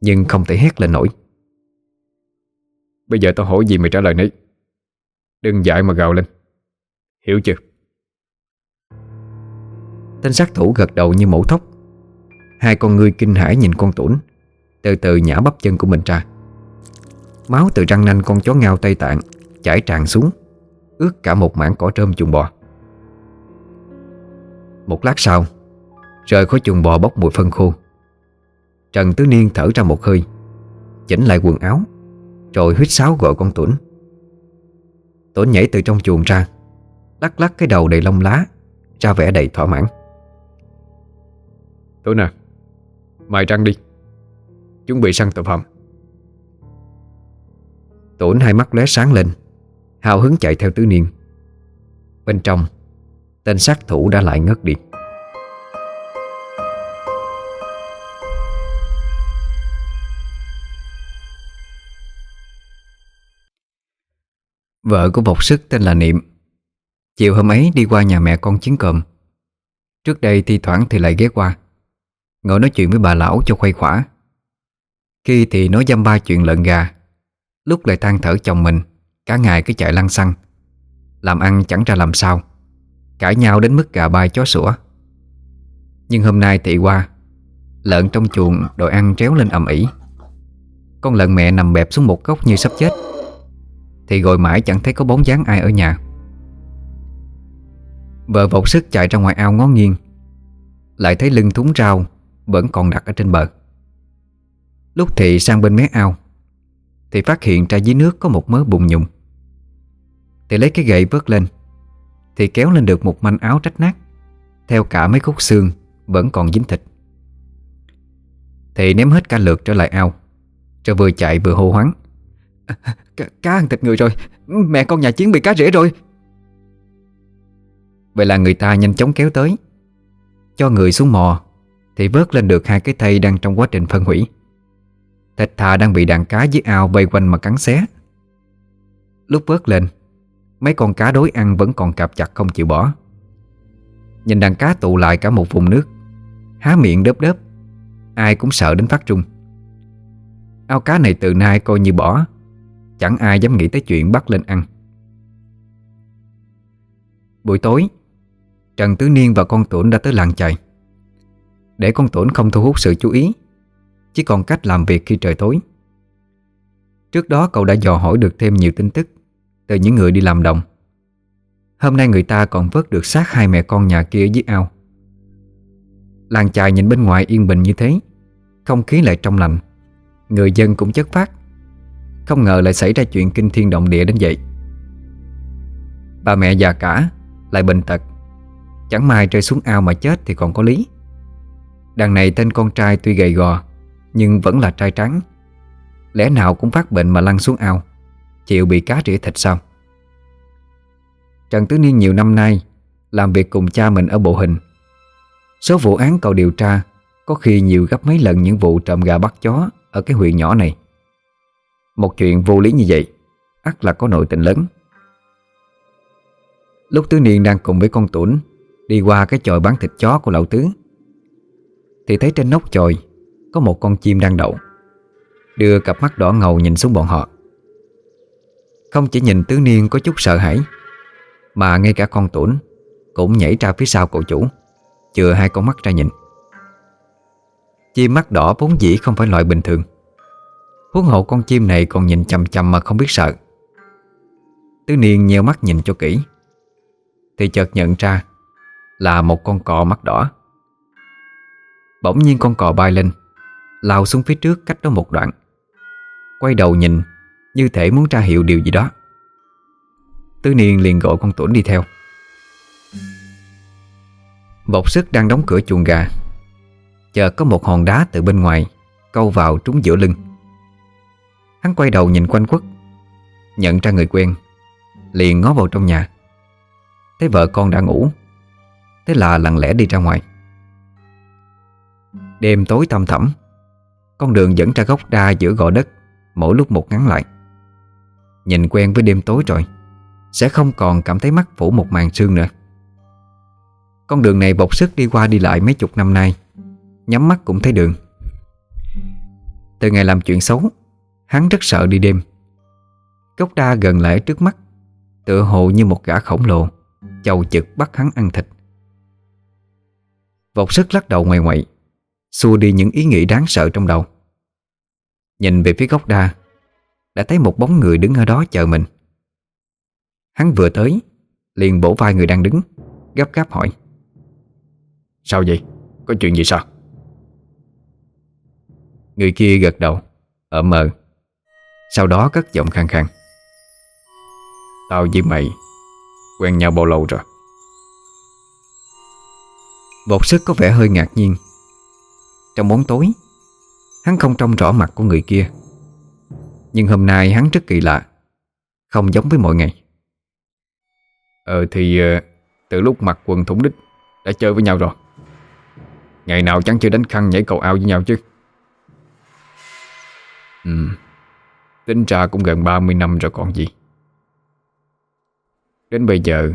S1: Nhưng không thể hét lên nổi.
S2: Bây giờ tao hỏi gì mày trả lời nấy. Đừng dại mà gào lên. Hiểu chưa?
S1: Tên sát thủ gật đầu như mẫu thóc Hai con người kinh hãi nhìn con tuấn Từ từ nhả bắp chân của mình ra. Máu từ răng nanh con chó ngao Tây Tạng Chảy tràn xuống, Ướt cả một mảng cỏ trơm chuồng bò. Một lát sau, Rời khỏi chuồng bò bốc mùi phân khô. Trần Tứ Niên thở ra một hơi, Chỉnh lại quần áo, Rồi huyết sáo gọi con Tuấn Tuấn nhảy từ trong chuồng ra, Lắc lắc cái đầu đầy lông lá, Ra vẻ đầy thỏa mãn.
S2: Tuấn à Mài răng đi. Chuẩn bị săn tội phạm.
S1: Tổn hai mắt lóe sáng lên, Hào hứng chạy theo tứ niên. Bên trong, Tên sát thủ đã lại ngất đi. Vợ của bộc sức tên là Niệm. Chiều hôm ấy đi qua nhà mẹ con chiến cơm Trước đây thi thoảng thì lại ghé qua. Ngồi nói chuyện với bà lão cho khuây khỏa. Khi thì nói dăm ba chuyện lợn gà, Lúc lại than thở chồng mình, Cả ngày cứ chạy lăn xăng. Làm ăn chẳng ra làm sao, Cãi nhau đến mức gà bay chó sủa. Nhưng hôm nay thị qua, Lợn trong chuồng đòi ăn tréo lên ầm ĩ. Con lợn mẹ nằm bẹp xuống một góc như sắp chết, Thì gọi mãi chẳng thấy có bóng dáng ai ở nhà. Vợ vột sức chạy ra ngoài ao ngó nghiêng, Lại thấy lưng thúng rau vẫn còn đặt ở trên bờ. Lúc thị sang bên mé ao Thì phát hiện ra dưới nước có một mớ bùn nhùng Thì lấy cái gậy vớt lên Thì kéo lên được một manh áo rách nát Theo cả mấy khúc xương Vẫn còn dính thịt. Thì ném hết cả lượt trở lại ao Cho vừa chạy vừa hô hoáng. Cá, cá ăn thịt người rồi Mẹ con nhà chiến bị cá rễ rồi. Vậy là người ta nhanh chóng kéo tới Cho người xuống mò thì vớt lên được hai cái thây đang trong quá trình phân hủy. Thịt thà đang bị đàn cá dưới ao vây quanh mà cắn xé. Lúc vớt lên, Mấy con cá đối ăn vẫn còn cạp chặt không chịu bỏ. Nhìn đàn cá tụ lại cả một vùng nước, Há miệng đớp đớp, Ai cũng sợ đến phát trung. Ao cá này từ nay coi như bỏ, Chẳng ai dám nghĩ tới chuyện bắt lên ăn. Buổi tối, Trần Tứ Niên và con Tuấn đã tới làng chài. Để con tổn không thu hút sự chú ý, Chỉ còn cách làm việc khi trời tối. Trước đó cậu đã dò hỏi được thêm nhiều tin tức Từ những người đi làm đồng. Hôm nay người ta còn vớt được xác hai mẹ con nhà kia dưới ao. Làng chài nhìn bên ngoài yên bình như thế, Không khí lại trong lành, Người dân cũng chất phát Không ngờ lại xảy ra chuyện kinh thiên động địa đến vậy. Bà mẹ già cả Lại bệnh tật, Chẳng may rơi xuống ao mà chết thì còn có lý. Đằng này tên con trai tuy gầy gò, Nhưng vẫn là trai trắng. Lẽ nào cũng phát bệnh mà lăn xuống ao, Chịu bị cá rỉa thịt sao? Trần Tứ Niên nhiều năm nay Làm việc cùng cha mình ở bộ hình. Số vụ án cậu điều tra Có khi nhiều gấp mấy lần những vụ trộm gà bắt chó Ở cái huyện nhỏ này. Một chuyện vô lý như vậy, ắt là có nội tình lớn. Lúc Tứ Niên đang cùng với con Tuấn Đi qua cái chòi bán thịt chó của lão Tứ thì thấy trên nóc chòi Có một con chim đang đậu. Đưa cặp mắt đỏ ngầu nhìn xuống bọn họ. Không chỉ nhìn Tứ Niên có chút sợ hãi, Mà ngay cả con Tuấn Cũng nhảy ra phía sau cậu chủ, Chừa hai con mắt ra nhìn. Chim mắt đỏ vốn dĩ không phải loại bình thường. Huống hộ con chim này còn nhìn chầm chầm mà không biết sợ. Tứ Niên nheo mắt nhìn cho kỹ, Thì chợt nhận ra Là một con cò mắt đỏ. Bỗng nhiên con cò bay lên, Lao xuống phía trước cách đó một đoạn. Quay đầu nhìn, Như thể muốn tra hiệu điều gì đó. Tứ Niên liền gọi con tuấn đi theo. Bộc sức đang đóng cửa chuồng gà, Chợt có một hòn đá từ bên ngoài Câu vào trúng giữa lưng. Hắn quay đầu nhìn quanh quất, Nhận ra người quen, Liền ngó vào trong nhà. Thấy vợ con đã ngủ, Thế là lặng lẽ đi ra ngoài. Đêm tối tăm thẳm, Con đường dẫn ra gốc đa giữa gò đất, Mỗi lúc một ngắn lại. Nhìn quen với đêm tối rồi, Sẽ không còn cảm thấy mắt phủ một màn sương nữa. Con đường này bộc sức đi qua đi lại mấy chục năm nay, Nhắm mắt cũng thấy đường. Từ ngày làm chuyện xấu, Hắn rất sợ đi đêm. Gốc đa gần lại trước mắt, Tựa hồ như một gã khổng lồ, Chầu chực bắt hắn ăn thịt. Vọc sức lắc đầu ngoài ngoại Xua đi những ý nghĩ đáng sợ trong đầu Nhìn về phía gốc đa Đã thấy một bóng người đứng ở đó chờ mình Hắn vừa tới Liền bổ vai người đang đứng Gấp gáp hỏi
S2: Sao vậy? Có chuyện gì sao?
S1: Người kia gật đầu Ở mờ Sau đó cất giọng khang khang
S2: Tao với mày Quen nhau bao lâu rồi?
S1: Bột sức có vẻ hơi ngạc nhiên trong bóng tối. Hắn không trông rõ mặt của người kia. Nhưng hôm nay hắn rất kỳ lạ, Không giống với mọi ngày.
S2: Ờ thì ờ, Từ lúc mặc quần thủng đích Đã chơi với nhau rồi. Ngày nào chẳng chưa đánh khăn nhảy cầu ao với nhau chứ. Ừ Tính ra cũng gần 30 năm rồi còn gì. Đến bây giờ,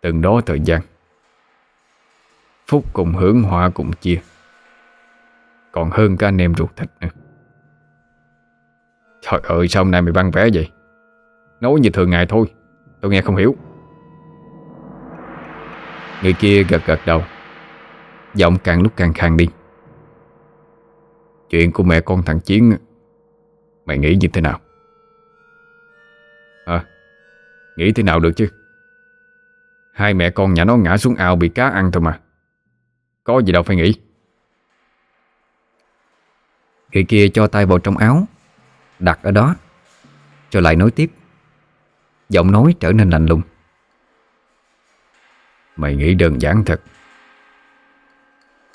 S2: Từng đó thời gian, Phúc cùng hưởng họa cùng chia. Còn hơn cả anh em ruột thịt nữa. Trời ơi, sao hôm nay mày băng vẽ vậy? Nói như thường ngày thôi Tôi nghe không hiểu.
S1: Người kia gật gật đầu. Giọng càng lúc càng khàn đi.
S2: Chuyện của mẹ con thằng Chiến Mày nghĩ như thế nào? À Nghĩ thế nào được chứ? Hai mẹ con nhà nó ngã xuống ao bị cá ăn thôi mà. Có gì đâu phải nghĩ.
S1: Người kia cho tay vào trong áo, Đặt ở đó, Rồi lại nói tiếp. Giọng nói trở nên lạnh lùng.
S2: Mày nghĩ đơn giản thật.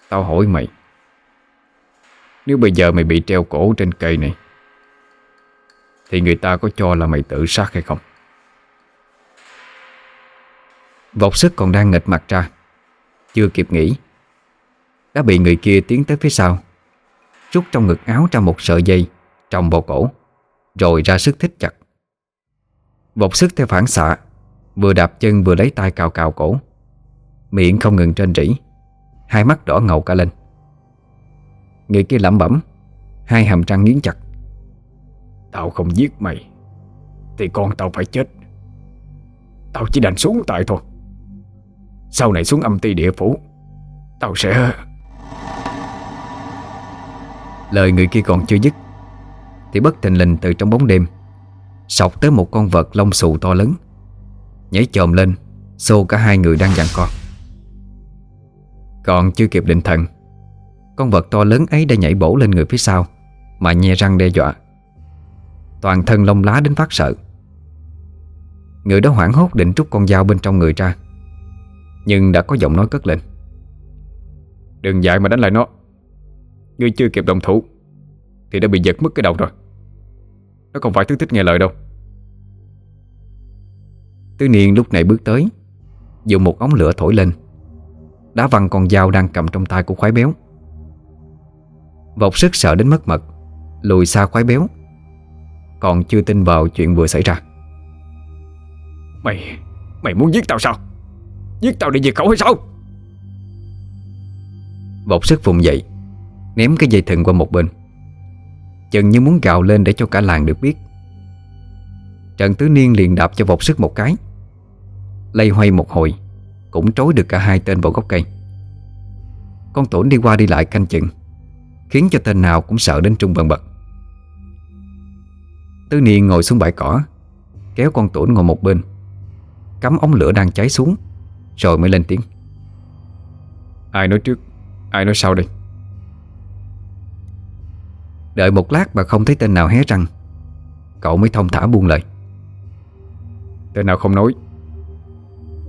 S2: Tao hỏi mày, Nếu bây giờ mày bị treo cổ trên cây này, Thì người ta có cho là mày tự sát hay không?
S1: Vọc sức còn đang nghịch mặt ra, Chưa kịp nghĩ, Đã bị người kia tiến tới phía sau. Rút trong ngực áo ra một sợi dây Trồng vào cổ, Rồi ra sức thích chặt. Bột sức theo phản xạ, Vừa đạp chân vừa lấy tay cào cào cổ. Miệng không ngừng trên rỉ, Hai mắt đỏ ngầu cả lên. Người kia lẩm bẩm, Hai hàm răng nghiến chặt.
S2: Tao không giết mày, Thì con tao phải chết. Tao chỉ đành xuống tại thôi. Sau này xuống âm ti địa phủ, Tao sẽ
S1: Lời người kia còn chưa dứt, Thì bất thình lình từ trong bóng đêm, Sọc tới một con vật lông xù to lớn, Nhảy chồm lên, Xô cả hai người đang giằng co. Còn chưa kịp định thần, Con vật to lớn ấy đã nhảy bổ lên người phía sau, Mà nhe răng đe dọa. Toàn thân lông lá đến phát sợ. Người đó hoảng hốt định rút con dao bên trong người ra, Nhưng đã có giọng nói cất lên.
S2: Đừng dại mà đánh lại nó. Ngươi chưa kịp đồng thủ Thì đã bị giật mất cái đầu rồi. Nó không phải thứ thích nghe lời đâu.
S1: Tứ Niên lúc này bước tới Dùng một ống lửa thổi lên. Đá văng con dao đang cầm trong tay của khoái béo. Vọc sức sợ đến mất mật Lùi xa khoái béo. Còn chưa tin vào chuyện vừa xảy ra.
S2: Mày Mày muốn giết tao sao? Giết tao để diệt khẩu hay sao?
S1: Vọc sức vùng dậy Ném cái dây thừng qua một bên. Chừng như muốn gào lên để cho cả làng được biết. Trần Tứ Niên liền đạp cho vọc sức một cái. Lây hoay một hồi, Cũng trối được cả hai tên vào gốc cây. Con tổn đi qua đi lại canh chừng, Khiến cho tên nào cũng sợ đến trung bần bật. Tứ Niên ngồi xuống bãi cỏ, Kéo con tổn ngồi một bên. Cắm ống lửa đang cháy xuống, Rồi mới lên tiếng.
S2: Ai nói trước, Ai nói sau đây?
S1: Đợi một lát mà không thấy tên nào hé răng. Cậu mới thông thả buông lời.
S2: Tên nào không nói?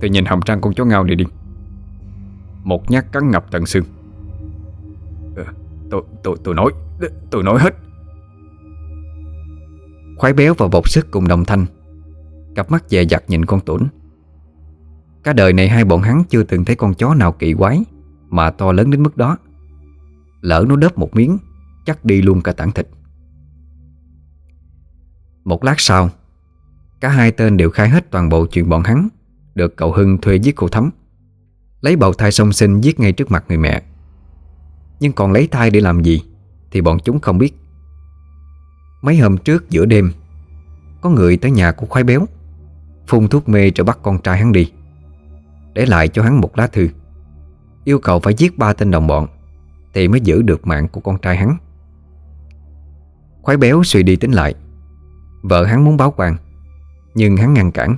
S2: Thì nhìn hàm răng con chó ngao này đi. Một nhát cắn ngập tận xương. Ừ, Tôi, tôi, tôi nói Tôi nói hết.
S1: Khoái béo và bột sức cùng đồng thanh. Cặp mắt dè dặt nhìn con tuấn Cả đời này hai bọn hắn chưa từng thấy con chó nào kỳ quái Mà to lớn đến mức đó. Lỡ nó đớp một miếng Chắc đi luôn cả tảng thịt. Một lát sau, Cả hai tên đều khai hết toàn bộ chuyện bọn hắn, Được cậu Hưng thuê giết cô Thắm. Lấy bầu thai song sinh giết ngay trước mặt người mẹ. Nhưng còn lấy thai để làm gì Thì bọn chúng không biết. Mấy hôm trước giữa đêm, Có người tới nhà của khoái béo, Phun thuốc mê rồi bắt con trai hắn đi, Để lại cho hắn một lá thư. Yêu cầu phải giết ba tên đồng bọn Thì mới giữ được mạng của con trai hắn. Khoái béo suy đi tính lại. Vợ hắn muốn báo quan, Nhưng hắn ngăn cản.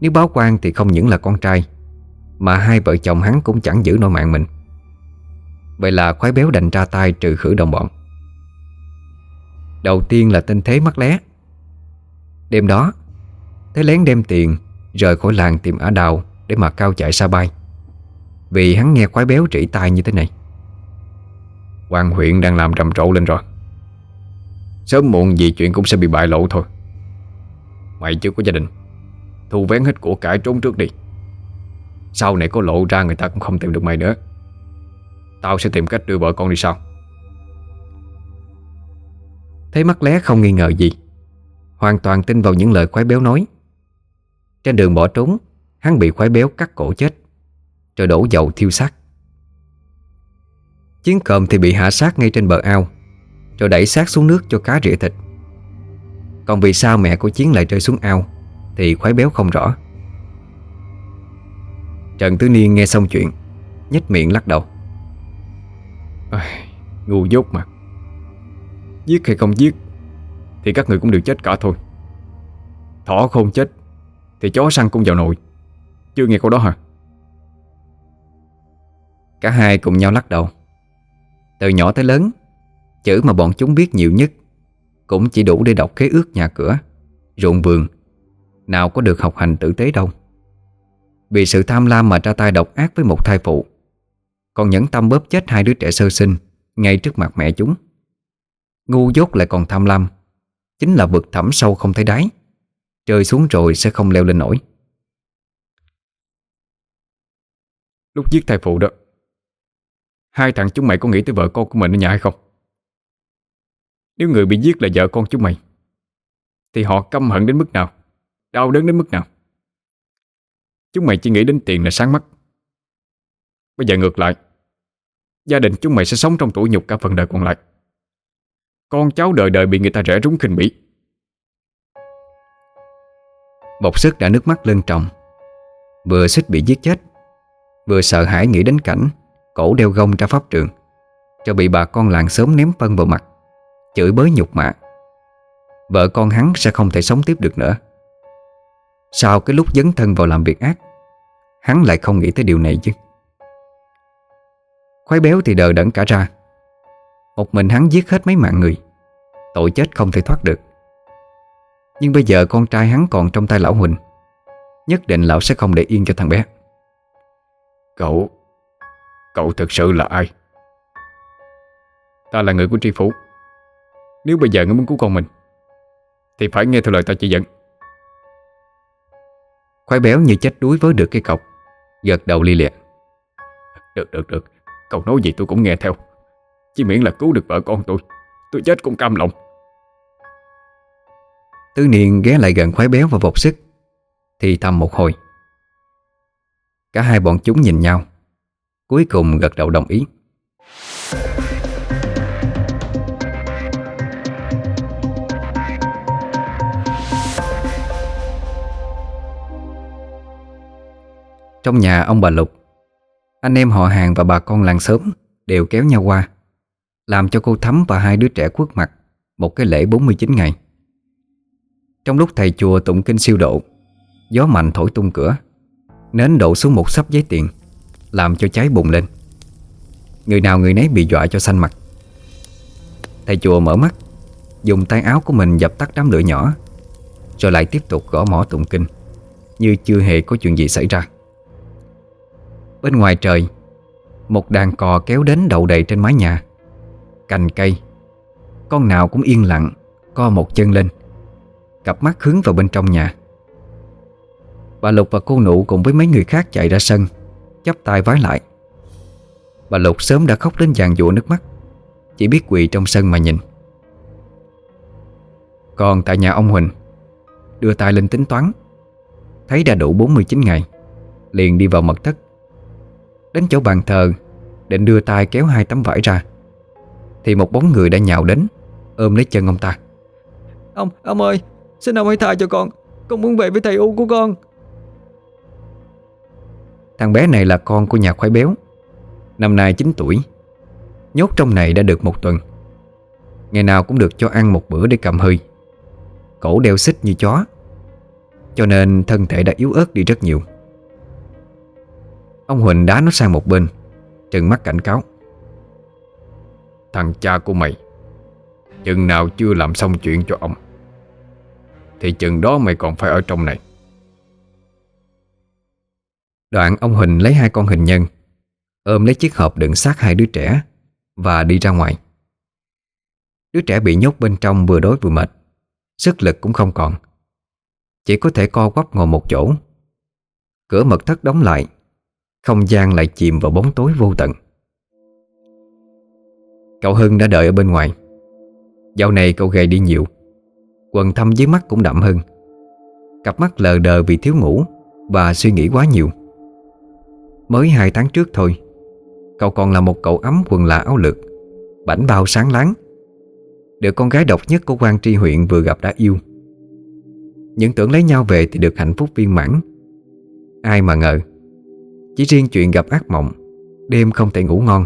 S1: Nếu báo quan thì không những là con trai, Mà hai vợ chồng hắn cũng chẳng giữ nổi mạng mình. Vậy là khoái béo đành ra tay trừ khử đồng bọn. Đầu tiên là tên Thế mắt lé. Đêm đó, Thế lén đem tiền Rời khỏi làng tìm Ả Đào Để mà cao chạy xa bay, Vì hắn nghe khoái béo trĩ tai như thế này.
S2: Quan huyện đang làm rầm rộ lên rồi. Sớm muộn gì chuyện cũng sẽ bị bại lộ thôi. Mày chưa có gia đình, Thu vén hết của cải trốn trước đi. Sau này có lộ ra người ta cũng không tìm được mày nữa. Tao sẽ tìm cách đưa vợ con đi sau.
S1: Thấy mắt lé không nghi ngờ gì, Hoàn toàn tin vào những lời khoái béo nói. Trên đường bỏ trốn, Hắn bị khoái béo cắt cổ chết, Rồi đổ dầu thiêu xác. Chiến cơm thì bị hạ sát ngay trên bờ ao. Rồi đẩy xác xuống nước cho cá rỉa thịt. Còn vì sao mẹ của Chiến lại rơi xuống ao Thì khoái béo không rõ. Trần Tứ Niên nghe xong chuyện nhếch miệng lắc đầu.
S2: À, Ngu dốt mà. Giết hay không giết Thì các người cũng đều chết cả thôi. Thỏ không chết Thì chó săn cũng vào nồi. Chưa nghe câu đó hả?
S1: Cả hai cùng nhau lắc đầu. Từ nhỏ tới lớn Chữ mà bọn chúng biết nhiều nhất. Cũng chỉ đủ để đọc khế ước nhà cửa. Ruộng vườn, Nào có được học hành tử tế đâu. Vì sự tham lam mà ra tay độc ác với một thai phụ, Còn nhẫn tâm bóp chết hai đứa trẻ sơ sinh Ngay trước mặt mẹ chúng. Ngu dốt lại còn tham lam, Chính là vực thẳm sâu không thấy đáy. Rơi xuống rồi sẽ không leo lên nổi.
S2: Lúc giết thai phụ đó, Hai thằng chúng mày có nghĩ tới vợ con của mình ở nhà hay không? Nếu người bị giết là vợ con chúng mày, Thì họ căm hận đến mức nào? Đau đớn đến mức nào? Chúng mày chỉ nghĩ đến tiền là sáng mắt. Bây giờ ngược lại, Gia đình chúng mày sẽ sống trong tủi nhục cả phần đời còn lại. Con cháu đời đời bị người ta rẻ rúng khinh bỉ.
S1: Bộc sức đã nước mắt lưng trọng Vừa xích bị giết chết, Vừa sợ hãi nghĩ đến cảnh Cổ đeo gông ra pháp trường, Cho bị bà con làng sớm ném phân vào mặt. Chửi bới nhục mạ. Vợ con hắn sẽ không thể sống tiếp được nữa. Sau cái lúc dấn thân vào làm việc ác, Hắn lại không nghĩ tới điều này chứ. Khoái béo thì đờ đẫn cả ra. Một mình hắn giết hết mấy mạng người, Tội chết không thể thoát được. Nhưng bây giờ con trai hắn còn trong tay lão Huỳnh, Nhất định lão sẽ không để yên cho thằng bé.
S2: Cậu Cậu thực sự là ai? Ta là người của tri phủ. Nếu bây giờ ngươi muốn cứu con mình Thì phải nghe theo lời ta chỉ dẫn.
S1: Khoai béo như chết đuối với được cái cọc Gật đầu li liệt
S2: Được được được. Cậu nói gì tôi cũng nghe theo. Chỉ miễn là cứu được vợ con tôi Tôi chết cũng cam lòng.
S1: Tứ Niên ghé lại gần khoái béo và vột sức Thì thầm một hồi. Cả hai bọn chúng nhìn nhau Cuối cùng gật đầu đồng ý Trong nhà ông bà Lục. Anh em họ hàng và bà con làng xóm Đều kéo nhau qua, làm cho cô Thắm và hai đứa trẻ quất mặt Một cái lễ 49 ngày. Trong lúc thầy chùa tụng kinh siêu độ, Gió mạnh thổi tung cửa, Nến đổ xuống một sắp giấy tiền, Làm cho cháy bùng lên. Người nào người nấy bị dọa cho xanh mặt. Thầy chùa mở mắt, Dùng tay áo của mình dập tắt đám lửa nhỏ, Rồi lại tiếp tục gõ mỏ tụng kinh, Như chưa hề có chuyện gì xảy ra. Bên ngoài trời. Một đàn cò kéo đến đậu đầy trên mái nhà. Cành cây. Con nào cũng yên lặng, Co một chân lên. Cặp mắt hướng vào bên trong nhà. Bà Lục và cô nụ cùng với mấy người khác chạy ra sân, chắp tay vái lại. Bà Lục sớm đã khóc đến vàng dụa nước mắt, Chỉ biết quỳ trong sân mà nhìn. Còn tại nhà ông Huỳnh, Đưa tay lên tính toán, Thấy đã đủ 49 ngày, Liền đi vào mật thất. Đến chỗ bàn thờ Định đưa tay kéo hai tấm vải ra. Thì một bóng người đã nhào đến Ôm lấy chân ông ta.
S3: Ông, ông ơi Xin ông hãy tha cho con. Con muốn về với thầy U của con.
S1: Thằng bé này là con của nhà khoái béo Năm nay 9 tuổi. Nhốt trong này đã được một tuần. Ngày nào cũng được cho ăn một bữa để cầm hơi. Cổ đeo xích như chó Cho nên thân thể đã yếu ớt đi rất nhiều Ông Huỳnh đá nó sang một bên, Trừng mắt cảnh cáo.
S2: Thằng cha của mày, Chừng nào chưa làm xong chuyện cho ông, Thì chừng đó mày còn phải ở trong này.
S1: Đoạn ông Huỳnh lấy hai con hình nhân, Ôm lấy chiếc hộp đựng xác hai đứa trẻ Và đi ra ngoài. Đứa trẻ bị nhốt bên trong vừa đói vừa mệt, Sức lực cũng không còn. Chỉ có thể co quắp ngồi một chỗ. Cửa mật thất đóng lại không gian lại chìm vào bóng tối vô tận. Cậu Hưng đã đợi ở bên ngoài. Dạo này cậu gầy đi nhiều. Quần thâm dưới mắt cũng đậm hơn. Cặp mắt lờ đờ vì thiếu ngủ Và suy nghĩ quá nhiều. Mới hai tháng trước thôi, Cậu còn là một cậu ấm quần lạ áo lược, Bảnh bao sáng láng. Được con gái độc nhất của quan tri huyện vừa gặp đã yêu. Những tưởng lấy nhau về thì được hạnh phúc viên mãn. Ai mà ngờ chỉ riêng chuyện gặp ác mộng Đêm không thể ngủ ngon.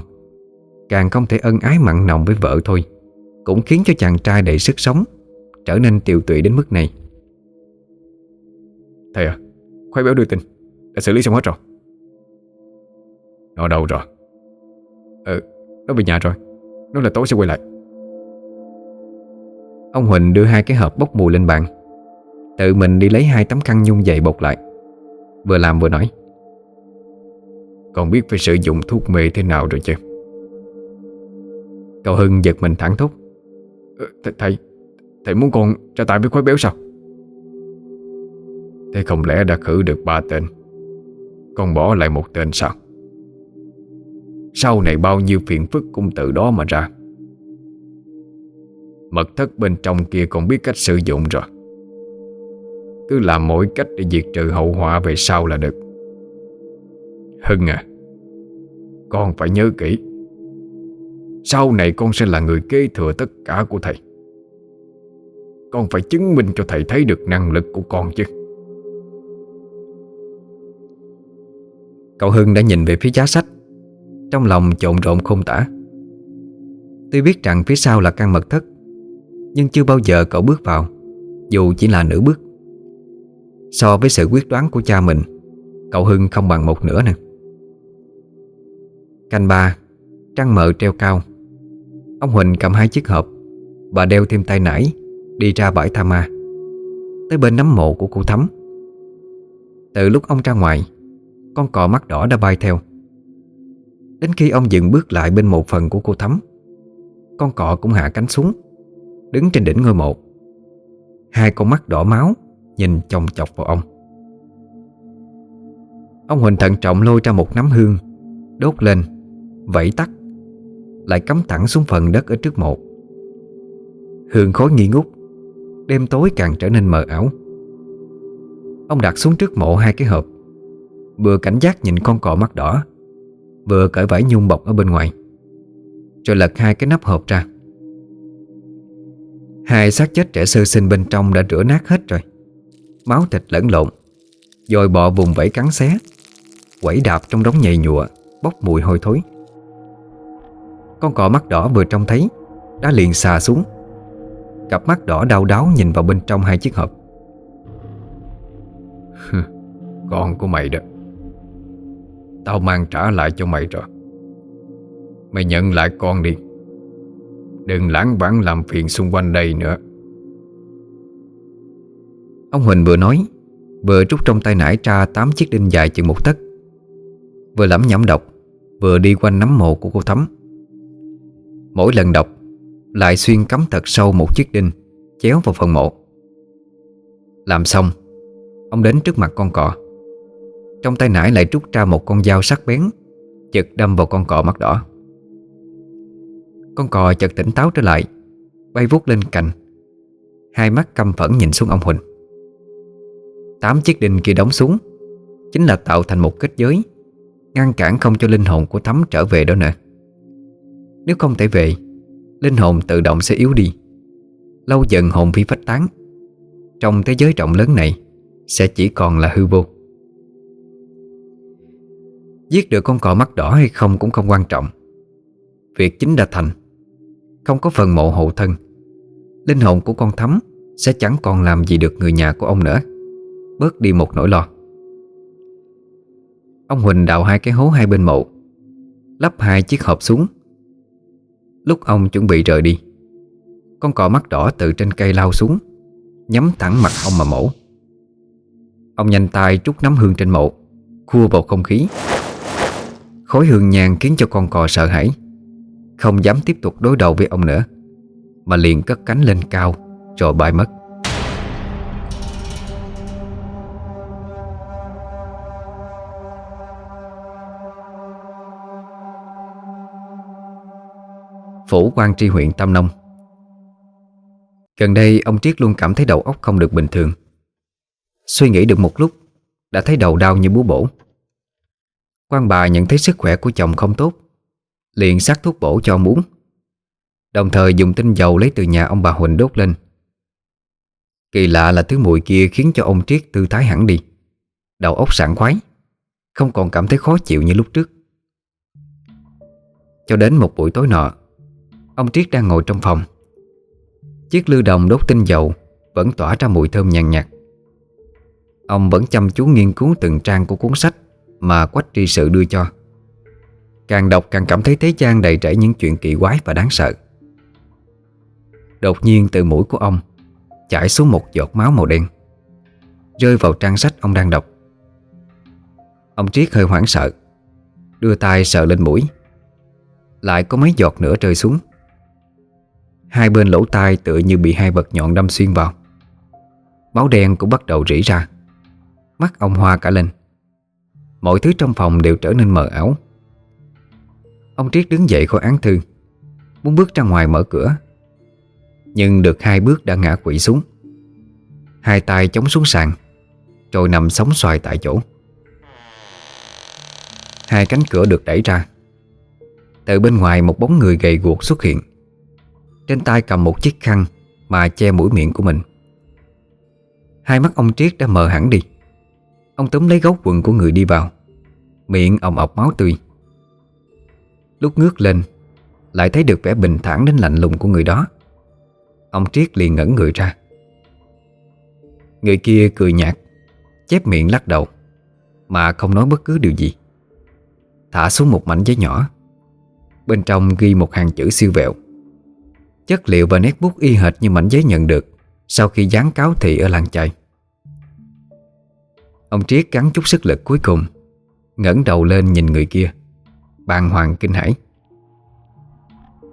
S1: Càng không thể ân ái mặn nồng với vợ thôi Cũng khiến cho chàng trai đầy sức sống Trở nên tiều tụy đến mức này.
S2: Thầy à Khoai béo đưa tin Đã xử lý xong hết rồi. Nó đâu rồi? Ừ Nó về nhà rồi Nó là tối sẽ quay lại.
S1: Ông Huỳnh đưa hai cái hộp bốc mùi lên bàn. Tự mình đi lấy hai tấm khăn nhung dày bột lại. Vừa làm vừa nói
S2: còn biết phải sử dụng thuốc mê thế nào rồi chứ?
S1: Cậu Hưng giật mình thẳng thốt.
S2: Ờ, th, Thầy Thầy muốn con ra tay với khói béo sao? Thế không lẽ đã khử được ba tên? Con bỏ lại một tên sao? Sau này bao nhiêu phiền phức cũng từ đó mà ra. Mật thất bên trong kia còn biết cách sử dụng rồi. Cứ làm mỗi cách để diệt trừ hậu họa về sau là được. Hưng à Con phải nhớ kỹ. Sau này con sẽ là người kế thừa tất cả của thầy. Con phải chứng minh cho thầy thấy được năng lực của con chứ.
S1: Cậu Hưng đã nhìn về phía giá sách. Trong lòng trộn rộn không tả. Tuy biết rằng phía sau là căn mật thất, Nhưng chưa bao giờ cậu bước vào, Dù chỉ là nửa bước. So với sự quyết đoán của cha mình, Cậu Hưng không bằng một nửa nè. Canh ba, Trăng mờ treo cao. Ông Huỳnh cầm hai chiếc hộp Và đeo thêm tay nải Đi ra bãi tha ma. Tới bên nấm mộ của cô Thắm. Từ lúc ông ra ngoài, Con cò mắt đỏ đã bay theo. Đến khi ông dừng bước lại bên một phần của cô Thắm, Con cọ cũng hạ cánh xuống, Đứng trên đỉnh ngôi mộ. Hai con mắt đỏ máu Nhìn chồng chọc vào ông. Ông Huỳnh thận trọng lôi ra một nắm hương, Đốt lên. Vẫy tắt, Lại cắm thẳng xuống phần đất ở trước mộ Hương khói nghi ngút, Đêm tối càng trở nên mờ ảo. Ông đặt xuống trước mộ hai cái hộp, Vừa cảnh giác nhìn con cò mắt đỏ, Vừa cởi vải nhung bọc ở bên ngoài, Rồi lật hai cái nắp hộp ra. Hai xác chết trẻ sơ sinh bên trong đã rửa nát hết rồi. Máu thịt lẫn lộn, Dồi bọ vùng vẫy cắn xé, Quẩy đạp trong đống nhầy nhụa, Bốc mùi hôi thối. Con cò mắt đỏ vừa trông thấy, Đã liền xà xuống. Cặp mắt đỏ đau đáo nhìn vào bên trong hai chiếc hộp.
S2: Con của mày đó. Tao mang trả lại cho mày rồi. Mày nhận lại con đi. Đừng lãng vãng làm phiền xung quanh đây nữa.
S1: Ông Huỳnh vừa nói, Vừa rút trong tay nải ra 8 chiếc đinh dài chừng một tấc. Vừa lẩm nhẩm đọc, Vừa đi quanh nắm mộ của cô Thắm. Mỗi lần đọc, Lại xuyên cắm thật sâu một chiếc đinh, Chéo vào phần mộ. Làm xong, Ông đến trước mặt con cọ. Trong tay nải lại rút ra một con dao sắc bén Chật đâm vào con cọ mắt đỏ. Con cò chợt tỉnh táo trở lại, Bay vút lên cành. Hai mắt căm phẫn nhìn xuống ông Huỳnh. Tám chiếc đinh kia đóng xuống, Chính là tạo thành một kết giới, Ngăn cản không cho linh hồn của Thắm trở về đó nữa. Nếu không thể về, Linh hồn tự động sẽ yếu đi. Lâu dần hồn phi phách tán. Trong thế giới rộng lớn này, Sẽ chỉ còn là hư vô. Giết được con cò mắt đỏ hay không cũng không quan trọng. Việc chính đã thành. Không có phần mộ hộ thân. Linh hồn của con thắm Sẽ chẳng còn làm gì được người nhà của ông nữa. Bớt đi một nỗi lo. Ông Huỳnh đào hai cái hố hai bên mộ, Lắp hai chiếc hộp xuống. Lúc ông chuẩn bị rời đi, Con cò mắt đỏ từ trên cây lao xuống, Nhắm thẳng mặt ông mà mổ. Ông nhanh tay trút nắm hương trên mộ, Khua vào không khí. Khối hương nhang khiến cho con cò sợ hãi, Không dám tiếp tục đối đầu với ông nữa, Mà liền cất cánh lên cao, Rồi bay mất. Phủ quan tri huyện Tam Nông. Gần đây, ông Triết luôn cảm thấy đầu óc không được bình thường. Suy nghĩ được một lúc, Đã thấy đầu đau như búa bổ. Quan bà nhận thấy sức khỏe của chồng không tốt, Liền sắc thuốc bổ cho ông uống. Đồng thời dùng tinh dầu lấy từ nhà ông bà Huỳnh đốt lên. Kỳ lạ là thứ mùi kia khiến cho ông Triết tư thái hẳn đi. Đầu óc sảng khoái, Không còn cảm thấy khó chịu như lúc trước. Cho đến một buổi tối nọ Ông Triết đang ngồi trong phòng. Chiếc lư đồng đốt tinh dầu Vẫn tỏa ra mùi thơm nhàn nhạt. Ông vẫn chăm chú nghiên cứu từng trang của cuốn sách Mà Quách tri sự đưa cho. Càng đọc càng cảm thấy thế gian đầy rẫy những chuyện kỳ quái và đáng sợ. Đột nhiên từ mũi của ông Chảy xuống một giọt máu màu đen, Rơi vào trang sách ông đang đọc. Ông Triết hơi hoảng sợ, Đưa tay sờ lên mũi. Lại có mấy giọt nữa rơi xuống. Hai bên lỗ tai tựa như bị hai vật nhọn đâm xuyên vào. Máu đen cũng bắt đầu rỉ ra. Mắt ông hoa cả lên. Mọi thứ trong phòng đều trở nên mờ ảo. Ông Triết đứng dậy khỏi án thư, Muốn bước ra ngoài mở cửa. Nhưng được hai bước đã ngã quỵ xuống. Hai tay chống xuống sàn Rồi nằm sóng xoài tại chỗ. Hai cánh cửa được đẩy ra. Từ bên ngoài một bóng người gầy guộc xuất hiện trên tay cầm một chiếc khăn Mà che mũi miệng của mình. Hai mắt ông Triết đã mờ hẳn đi. Ông túm lấy gấu quần của người đi vào. Miệng ồng ọc máu tươi. Lúc ngước lên, Lại thấy được vẻ bình thản đến lạnh lùng của người đó. Ông Triết liền ngẩn người ra. Người kia cười nhạt, Chép miệng lắc đầu, Mà không nói bất cứ điều gì. Thả xuống một mảnh giấy nhỏ. Bên trong ghi một hàng chữ siêu vẹo. Chất liệu và nét bút y hệt như mảnh giấy nhận được Sau khi dán cáo thị ở làng chạy Ông Triết gắn chút sức lực cuối cùng, ngẩng đầu lên nhìn người kia, Bàng hoàng kinh hãi.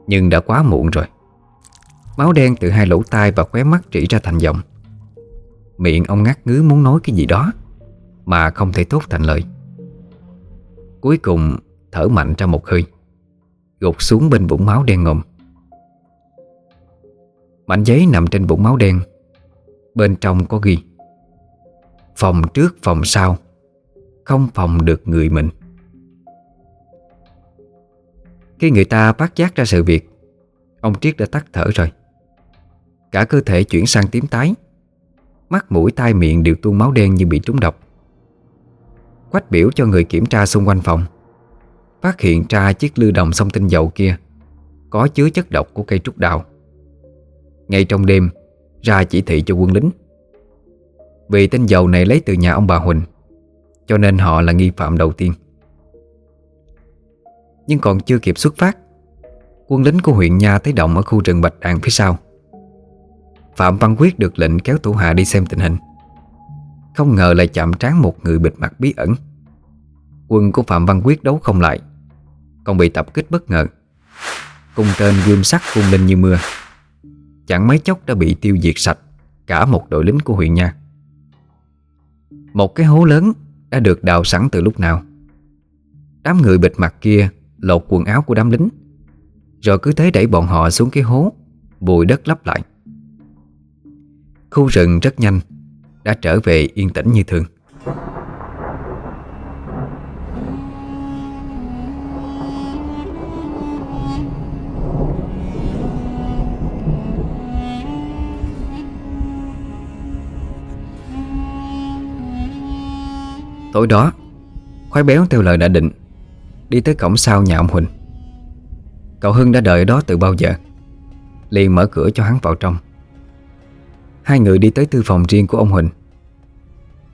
S1: Nhưng đã quá muộn rồi. Máu đen từ hai lỗ tai và khóe mắt trĩ ra thành dòng. Miệng ông ngắt ngứ muốn nói cái gì đó, Mà không thể tốt thành lời. Cuối cùng thở mạnh ra một hơi, Gục xuống bên vũng máu đen ngòm. Mảnh giấy nằm trên bụng máu đen. Bên trong có ghi, Phòng trước, phòng sau, Không phòng được người mình. Khi người ta phát giác ra sự việc, Ông Triết đã tắt thở rồi. Cả cơ thể chuyển sang tím tái, Mắt, mũi, tai, miệng đều tuôn máu đen như bị trúng độc. Quách biểu cho người kiểm tra xung quanh phòng, Phát hiện ra chiếc lư đồng sông tinh dầu kia Có chứa chất độc của cây trúc đào ngay trong đêm, Ra chỉ thị cho quân lính. Vì tên dầu này lấy từ nhà ông bà Huỳnh, Cho nên họ là nghi phạm đầu tiên. Nhưng còn chưa kịp xuất phát, Quân lính của huyện Nha thấy động ở khu rừng Bạch Đàn phía sau. Phạm Văn Quyết được lệnh kéo thủ hạ đi xem tình hình. Không ngờ lại chạm trán một người bịt mặt bí ẩn. Quân của Phạm Văn Quyết đấu không lại, Còn bị tập kích bất ngờ. Cung tên gươm sắt phun lên như mưa. Chẳng mấy chốc đã bị tiêu diệt sạch Cả một đội lính của huyện nha. Một cái hố lớn Đã được đào sẵn từ lúc nào. Đám người bịt mặt kia Lột quần áo của đám lính, Rồi cứ thế đẩy bọn họ xuống cái hố, Bùi đất lấp lại. Khu rừng rất nhanh, Đã trở về yên tĩnh như thường. Tối đó Khoái béo theo lời đã định Đi tới cổng sau nhà ông Huỳnh. Cậu Hưng đã đợi đó từ bao giờ? Liền mở cửa cho hắn vào trong. Hai người đi tới tư phòng riêng của ông Huỳnh.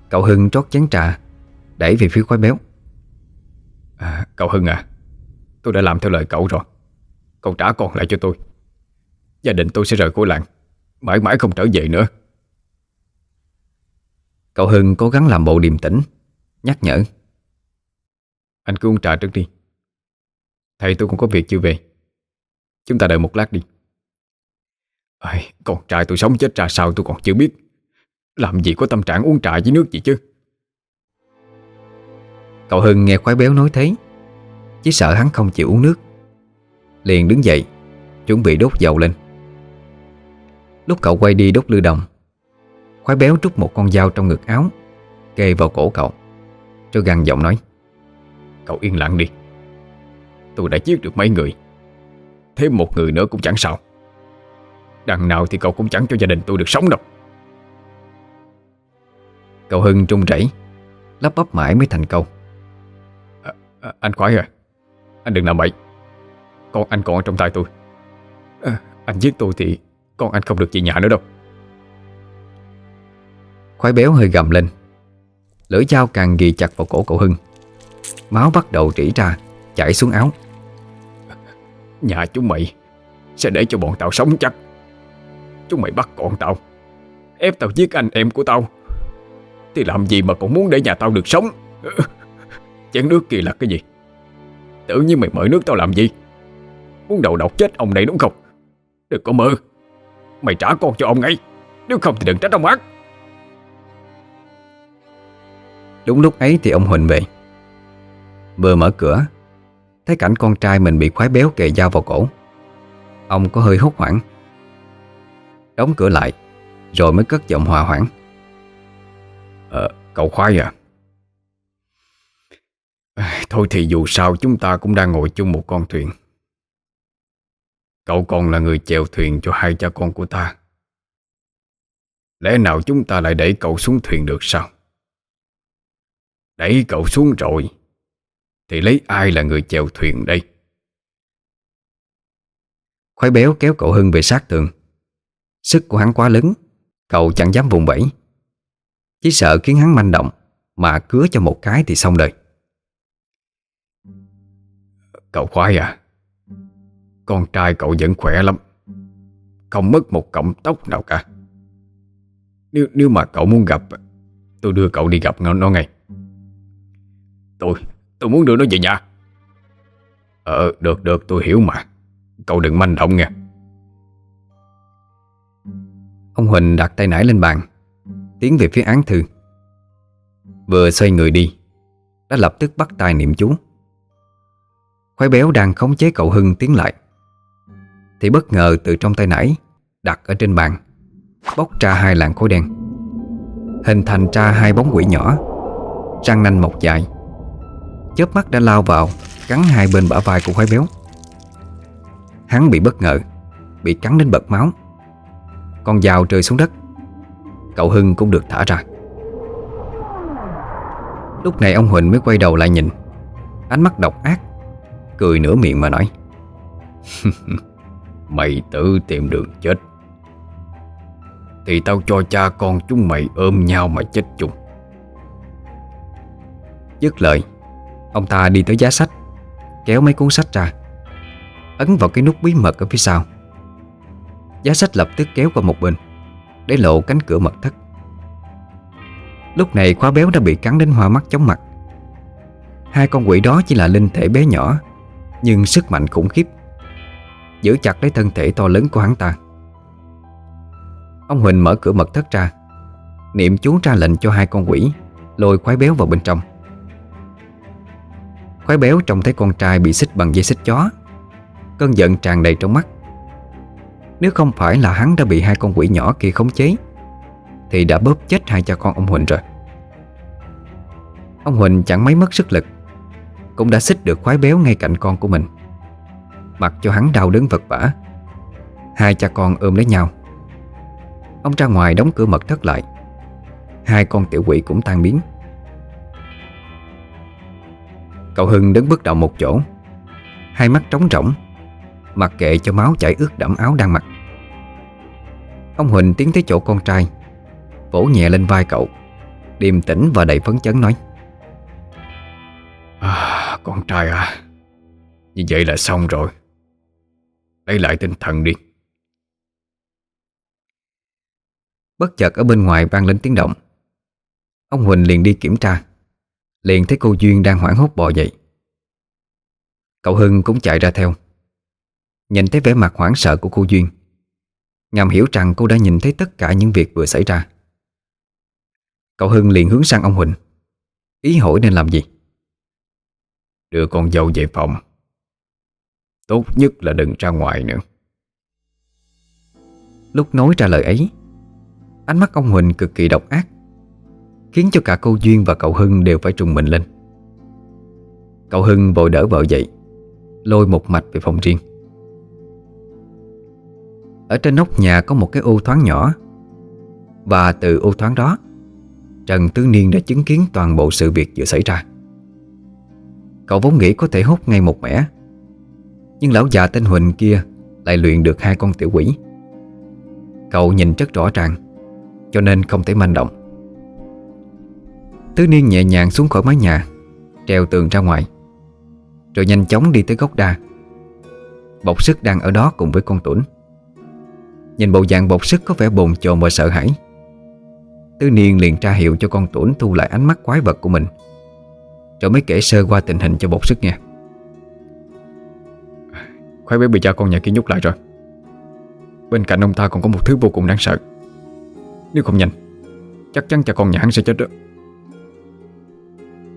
S1: Cậu Hưng trót chén trà Đẩy về phía khoái béo.
S2: À, Cậu Hưng à Tôi đã làm theo lời cậu rồi. Cậu trả con lại cho tôi. Gia đình tôi sẽ rời khỏi làng Mãi mãi không trở về nữa.
S1: Cậu Hưng cố gắng làm bộ điềm tĩnh Nhắc nhở.
S2: Anh cứ uống trà trước đi. Thầy tôi cũng có việc chưa về. Chúng ta đợi một lát đi. À, Con trai tôi sống chết ra sao tôi còn chưa biết. Làm gì có tâm trạng uống trà với nước gì chứ?
S1: Cậu Hưng nghe khoái béo nói thế Chỉ sợ hắn không chịu uống nước. Liền đứng dậy Chuẩn bị đốt dầu lên. Lúc cậu quay đi đốt lư đồng Khoái béo trút một con dao trong ngực áo kề vào cổ cậu. Rồi gằn giọng nói
S2: Cậu yên lặng đi. Tôi đã giết được mấy người. Thêm một người nữa cũng chẳng sao. Đằng nào thì cậu cũng chẳng cho gia đình tôi được sống đâu.
S1: Cậu Hưng trung rẩy Lắp bắp mãi mới thành câu
S2: à, à, Anh khoái à Anh đừng làm bậy. Con anh còn ở trong tay tôi. À, Anh giết tôi thì Con anh không được về nhà nữa đâu.
S1: Khoái béo hơi gầm lên. Lưỡi dao càng ghi chặt vào cổ cậu Hưng. Máu bắt đầu rỉ ra, Chảy xuống áo.
S2: Nhà chúng mày Sẽ để cho bọn tao sống chắc. Chúng mày bắt con tao, Ép tao giết anh em của tao. Thì làm gì mà còn muốn để nhà tao được sống? Chén nước kỳ là cái gì? Tự nhiên mày mời nước tao làm gì? Muốn đầu độc chết ông này đúng không? Đừng có mơ. Mày trả con cho ông ngay Nếu không thì đừng trách ông ác.
S1: Đúng lúc ấy thì ông Huỳnh về. Vừa mở cửa Thấy cảnh con trai mình bị khoái béo kề dao vào cổ. Ông có hơi hốt hoảng. Đóng cửa lại Rồi mới cất giọng hòa hoãn.
S2: Ờ, cậu khoái à? Thôi thì dù sao chúng ta cũng đang ngồi chung một con thuyền. Cậu còn là người chèo thuyền cho hai cha con của ta. Lẽ nào chúng ta lại đẩy cậu xuống thuyền được sao? Đẩy cậu xuống rồi. Thì lấy ai là người chèo thuyền đây?
S1: Khoái béo kéo cậu Hưng về sát tường. Sức của hắn quá lớn Cậu chẳng dám vùng vẫy. Chỉ sợ khiến hắn manh động Mà cứa cho một cái thì xong đời.
S2: Cậu khoái à? Con trai cậu vẫn khỏe lắm. Không mất một cọng tóc nào cả. Nếu nếu mà cậu muốn gặp Tôi đưa cậu đi gặp nó, nó ngay Tôi. Tôi muốn đưa nó về nhà. Ờ được được, tôi hiểu mà. Cậu đừng manh động nha.
S1: Ông Huỳnh đặt tay nải lên bàn, Tiến về phía án thư. Vừa xoay người đi, Đã lập tức bắt tay niệm chú. Khói béo đang khống chế cậu Hưng tiến lại. Thì bất ngờ từ trong tay nải, Đặt ở trên bàn, Bóc ra hai làn khối đen. Hình thành ra hai bóng quỷ nhỏ, Răng nanh mọc dài. Chớp mắt đã lao vào, Cắn hai bên bả vai của khoái béo. Hắn bị bất ngờ, Bị cắn đến bật máu. Con dao rơi xuống đất. Cậu Hưng cũng được thả ra. Lúc này ông Huỳnh mới quay đầu lại nhìn. Ánh mắt độc ác, Cười nửa miệng mà nói.
S2: Mày tự tìm đường chết. Thì tao cho cha con chúng mày ôm nhau mà chết chung.
S1: Dứt lời Ông ta đi tới giá sách, Kéo mấy cuốn sách ra, Ấn vào cái nút bí mật ở phía sau. Giá sách lập tức kéo qua một bên, Để lộ cánh cửa mật thất. Lúc này khóa béo đã bị cắn đến hoa mắt chóng mặt. Hai con quỷ đó chỉ là linh thể bé nhỏ, Nhưng sức mạnh khủng khiếp, Giữ chặt lấy thân thể to lớn của hắn ta. Ông Huỳnh mở cửa mật thất ra, Niệm chú ra lệnh cho hai con quỷ Lôi khoái béo vào bên trong. Khói béo trông thấy con trai bị xích bằng dây xích chó. Cơn giận tràn đầy trong mắt. Nếu không phải là hắn đã bị hai con quỷ nhỏ kia khống chế, Thì đã bóp chết hai cha con ông Huỳnh rồi. Ông Huỳnh chẳng mấy mất sức lực, Cũng đã xích được khoái béo ngay cạnh con của mình. Mặc cho hắn đau đớn vật vả, Hai cha con ôm lấy nhau. Ông ra ngoài đóng cửa mật thất lại. Hai con tiểu quỷ cũng tan biến. Cậu Hưng đứng bất động một chỗ. Hai mắt trống rỗng Mặc kệ cho máu chảy ướt đẫm áo đang mặc. Ông Huỳnh tiến tới chỗ con trai Vỗ nhẹ lên vai cậu Điềm tĩnh và đầy phấn chấn nói
S2: à, Con trai à Như vậy là xong rồi. Lấy lại tinh thần đi.
S1: Bất chợt ở bên ngoài vang lên tiếng động. Ông Huỳnh liền đi kiểm tra Liền thấy cô Duyên đang hoảng hốt bò dậy. Cậu Hưng cũng chạy ra theo. Nhìn thấy vẻ mặt hoảng sợ của cô Duyên Ngầm hiểu rằng cô đã nhìn thấy tất cả những việc vừa xảy ra. Cậu Hưng liền hướng sang ông Huỳnh. Ý hỏi nên làm gì?
S2: Đưa con dâu về phòng. Tốt nhất là đừng ra ngoài nữa.
S1: Lúc nói ra lời ấy Ánh mắt ông Huỳnh cực kỳ độc ác Khiến cho cả cô Duyên và cậu Hưng đều phải trùng mình lên. Cậu Hưng vội đỡ vợ dậy, Lôi một mạch về phòng riêng. Ở trên nóc nhà có một cái ô thoáng nhỏ, Và từ ô thoáng đó, Trần Tứ Niên đã chứng kiến toàn bộ sự việc vừa xảy ra. Cậu vốn nghĩ có thể hút ngay một mẻ, Nhưng lão già tên Huỳnh kia Lại luyện được hai con tiểu quỷ. Cậu nhìn rất rõ ràng, Cho nên không thể manh động. Tứ Niên nhẹ nhàng xuống khỏi mái nhà, Treo tường ra ngoài, Rồi nhanh chóng đi tới gốc đa. Bọc sức đang ở đó cùng với con tuẩn Nhìn bộ dạng bọc sức có vẻ bồn chồn và sợ hãi. Tứ Niên liền tra hiệu cho con tuẩn thu lại ánh mắt quái vật của mình, Rồi mới kể sơ qua tình hình cho Bột sức nghe.
S2: Khoái bé bị cha con nhà kia nhúc lại rồi. Bên cạnh ông ta còn có một thứ vô cùng đáng sợ. Nếu không nhanh, Chắc chắn cha con nhà hắn sẽ chết đó.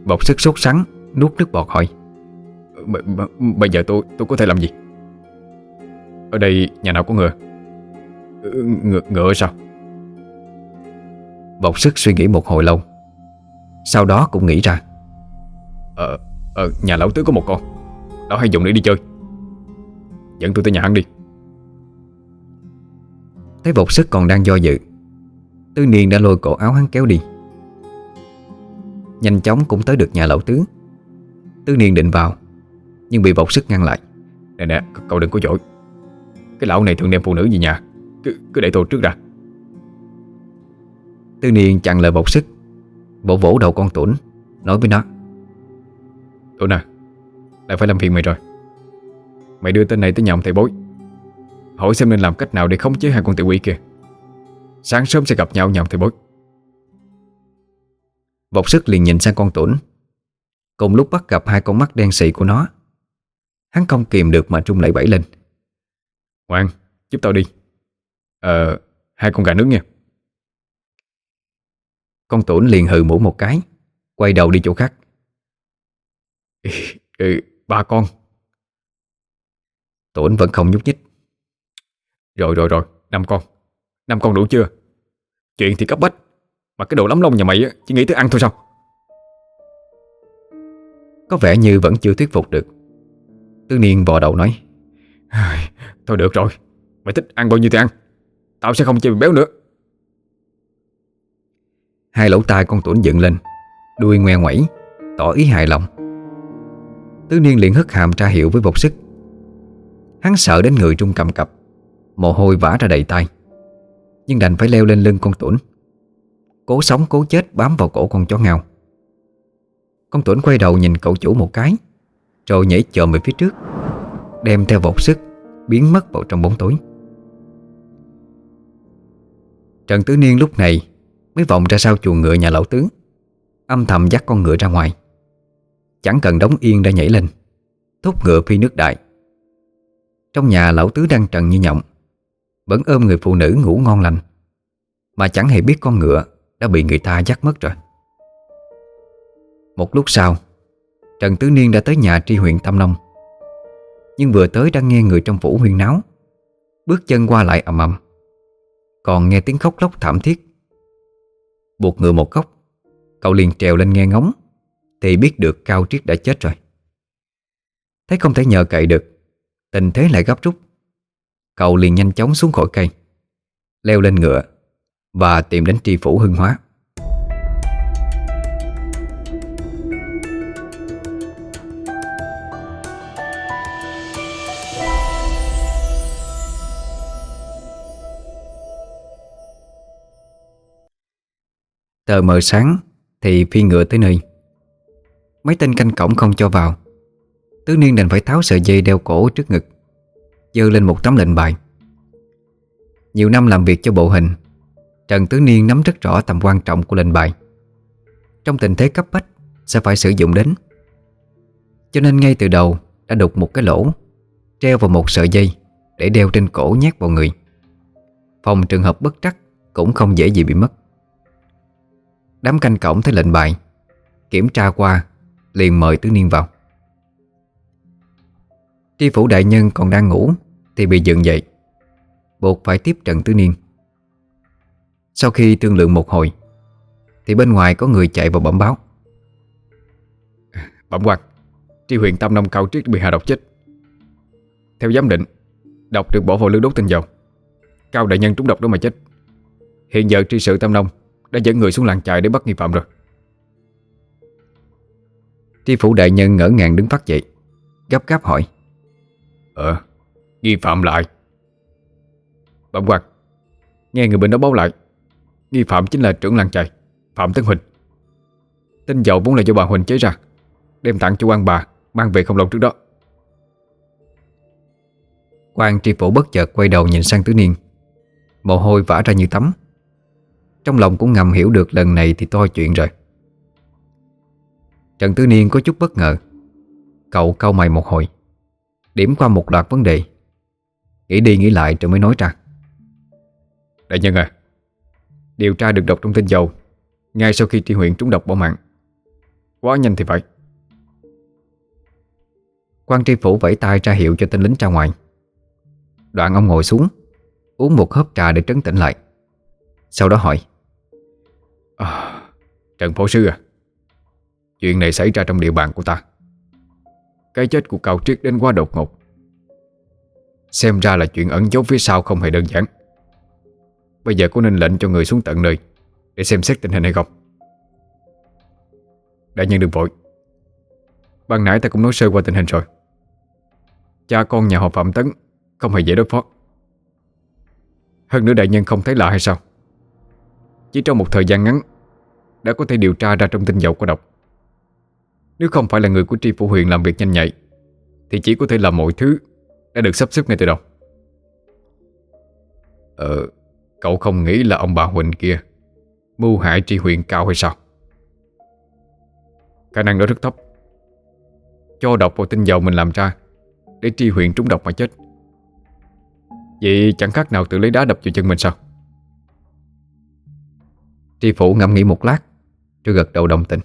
S1: Bộc sức sốt sắng Nuốt nước bọt hỏi.
S2: Bây giờ tôi tôi có thể làm gì? Ở đây nhà nào có ngựa? Ngựa, ngựa sao?
S1: Bộc sức suy nghĩ một hồi lâu. Sau đó cũng nghĩ ra.
S2: Ờ, ờ nhà lão tứ có một con. Lão hay dùng để đi chơi. Dẫn tôi tới nhà hắn đi.
S1: Thấy bộc sức còn đang do dự Tư niên đã lôi cổ áo hắn kéo đi Nhanh chóng cũng tới được nhà lão tứ. Tứ niên định vào Nhưng bị bộc sức ngăn lại.
S2: Nè nè cậu đừng có dội. Cái lão này thường đem phụ nữ về nhà. Cứ, cứ để tôi trước ra
S1: Tứ niên chặn lời bộc sức. Vỗ vỗ đầu con tuấn Nói với nó.
S2: Tuấn à Lại phải làm phiền mày rồi. Mày đưa tên này tới nhà ông thầy bối. Hỏi xem nên làm cách nào để khống chế hai con tiểu quỷ kia. Sáng sớm sẽ gặp nhau nhà ông thầy bối.
S1: Vọc sức liền nhìn sang con tuấn. Cùng lúc bắt gặp hai con mắt đen xị của nó. Hắn không kìm được mà trung lẩy bẩy lên.
S2: Ngoan, giúp tao đi. Ờ, hai con gà nướng nha.
S1: Con tuấn liền hừ mũi một cái Quay đầu đi chỗ khác.
S2: Ừ, Ba con.
S1: Tuấn vẫn không nhúc nhích.
S2: Rồi rồi rồi, năm con. Năm con đủ chưa? Chuyện thì cấp bách Mà cái đồ lắm lông nhà mày á, chỉ nghĩ tới ăn thôi sao?
S1: Có vẻ như vẫn chưa thuyết phục được. Tư niên vò đầu nói
S2: Thôi được rồi. Mày thích ăn bao nhiêu thì ăn. Tao sẽ không chơi mày béo nữa.
S1: Hai lỗ tai con tuấn dựng lên Đuôi ngoe ngoẩy Tỏ ý hài lòng. Tư niên liền hất hàm tra hiệu với bột sức. Hắn sợ đến người trung cầm cập Mồ hôi vã ra đầy tay Nhưng đành phải leo lên lưng con tuấn Cố sống, cố chết bám vào cổ con chó ngao. Con tuấn quay đầu nhìn cậu chủ một cái, Rồi nhảy chồm về phía trước, Đem theo vọt sức Biến mất vào trong bóng tối. Trần Tứ Niên lúc này Mới vòng ra sau chuồng ngựa nhà lão tướng, Âm thầm dắt con ngựa ra ngoài. Chẳng cần đóng yên đã nhảy lên, Thúc ngựa phi nước đại. Trong nhà lão tứ đang trần như nhộng, Vẫn ôm người phụ nữ ngủ ngon lành. Mà chẳng hề biết con ngựa đã bị người ta dắt mất rồi. Một lúc sau, Trần Tứ Niên đã tới nhà tri huyện Tam Nông. Nhưng vừa tới đang nghe người trong phủ huyên náo, Bước chân qua lại ầm ầm. Còn nghe tiếng khóc lóc thảm thiết. Buộc ngựa một góc, Cậu liền trèo lên nghe ngóng, Thì biết được Cao Triết đã chết rồi. Thấy không thể nhờ cậy được, Tình thế lại gấp rút. Cậu liền nhanh chóng xuống khỏi cây, Leo lên ngựa. Và tìm đến tri phủ hưng hóa. Tờ mờ sáng Thì phi ngựa tới nơi. Mấy tên canh cổng không cho vào. Tứ niên đành phải tháo sợi dây đeo cổ trước ngực, Dơ lên một tấm lệnh bài. Nhiều năm làm việc cho bộ hình Trần Tứ Niên nắm rất rõ tầm quan trọng của lệnh bài. Trong tình thế cấp bách, Sẽ phải sử dụng đến. Cho nên ngay từ đầu, Đã đục một cái lỗ, Treo vào một sợi dây Để đeo trên cổ nhét vào người. Phòng trường hợp bất trắc Cũng không dễ gì bị mất. Đám canh cổng thấy lệnh bài, Kiểm tra qua, Liền mời Tứ Niên vào. Tri phủ đại nhân còn đang ngủ Thì bị dựng dậy, Buộc phải tiếp Trần Tứ Niên. Sau khi thương lượng một hồi Thì bên ngoài có người chạy vào bẩm báo.
S2: Bẩm quan Tri huyện Tam Nông Cao Triết bị hạ độc chết. Theo giám định Độc được bỏ vào lưới đốt tinh dầu. Cao đại nhân trúng độc đó mà chết. Hiện giờ tri sự Tam Nông Đã dẫn người xuống làng trại để bắt nghi phạm rồi.
S1: Tri phủ đại nhân ngỡ ngàng đứng phát dậy Gấp gáp hỏi.
S2: Ờ Nghi phạm lại. Bẩm quan Nghe người bên đó báo lại Nghi phạm chính là trưởng làng trại Phạm Tấn Huỳnh. Tinh dầu vốn là do bà Huỳnh chế ra Đem tặng cho quan bà Mang về không lâu trước đó.
S1: Quan tri phủ bất chợt quay đầu nhìn sang tứ niên. Mồ hôi vã ra như tắm. Trong lòng cũng ngầm hiểu được lần này thì toi chuyện rồi. Trần Tứ Niên có chút bất ngờ. Cậu cau mày một hồi Điểm qua một loạt vấn đề. Nghĩ đi nghĩ lại rồi mới nói ra.
S2: Đại nhân à Điều tra được độc trong tinh dầu Ngay sau khi tri huyện trúng độc bỏ mạng. Quá nhanh thì vậy
S1: quan tri phủ vẫy tay ra hiệu cho tên lính ra ngoài. Đoạn ông ngồi xuống Uống một hớp trà để trấn tĩnh lại. Sau đó hỏi
S2: à, Trần Phổ Sư à Chuyện này xảy ra trong địa bàn của ta. Cái chết của Cao Triết đến quá đột ngột. Xem ra là chuyện ẩn giấu phía sau không hề đơn giản. Bây giờ có nên lệnh cho người xuống tận nơi Để xem xét tình hình hay không. Đại nhân đừng vội. Ban nãy ta cũng nói sơ qua tình hình rồi. Cha con nhà họ Phạm Tấn Không hề dễ đối phó. Hơn nữa đại nhân không thấy lạ hay sao? Chỉ trong một thời gian ngắn, Đã có thể điều tra ra trong tinh dầu có độc. Nếu không phải là người của tri phủ huyện làm việc nhanh nhạy, Thì chỉ có thể làm mọi thứ Đã được sắp xếp ngay từ đầu. Ờ Cậu không nghĩ là ông bà Huỳnh kia Mưu hại tri huyện cao hay sao? Khả năng đó rất thấp. Cho độc vào tinh dầu mình làm ra Để tri huyện trúng độc mà chết. Vậy chẳng khác nào tự lấy đá đập vào chân mình sao?
S1: Tri phủ ngẫm nghĩ một lát Rồi gật đầu đồng tình.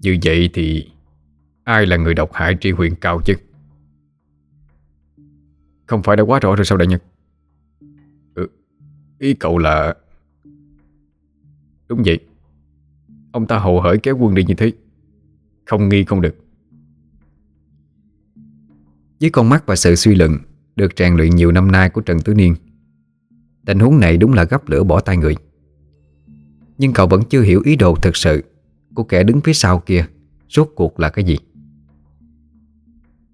S2: Như vậy thì Ai là người độc hại tri huyện cao chứ? Không phải đã quá rõ rồi sao đại nhân? Ý cậu là Đúng vậy. Ông ta hồ hởi kéo quân đi như thế. Không nghi không được.
S1: Với con mắt và sự suy luận Được rèn luyện nhiều năm nay của Trần Tứ Niên, Tình huống này đúng là gấp lửa bỏ tay người. Nhưng cậu vẫn chưa hiểu ý đồ thực sự Của kẻ đứng phía sau kia Rốt cuộc là cái gì.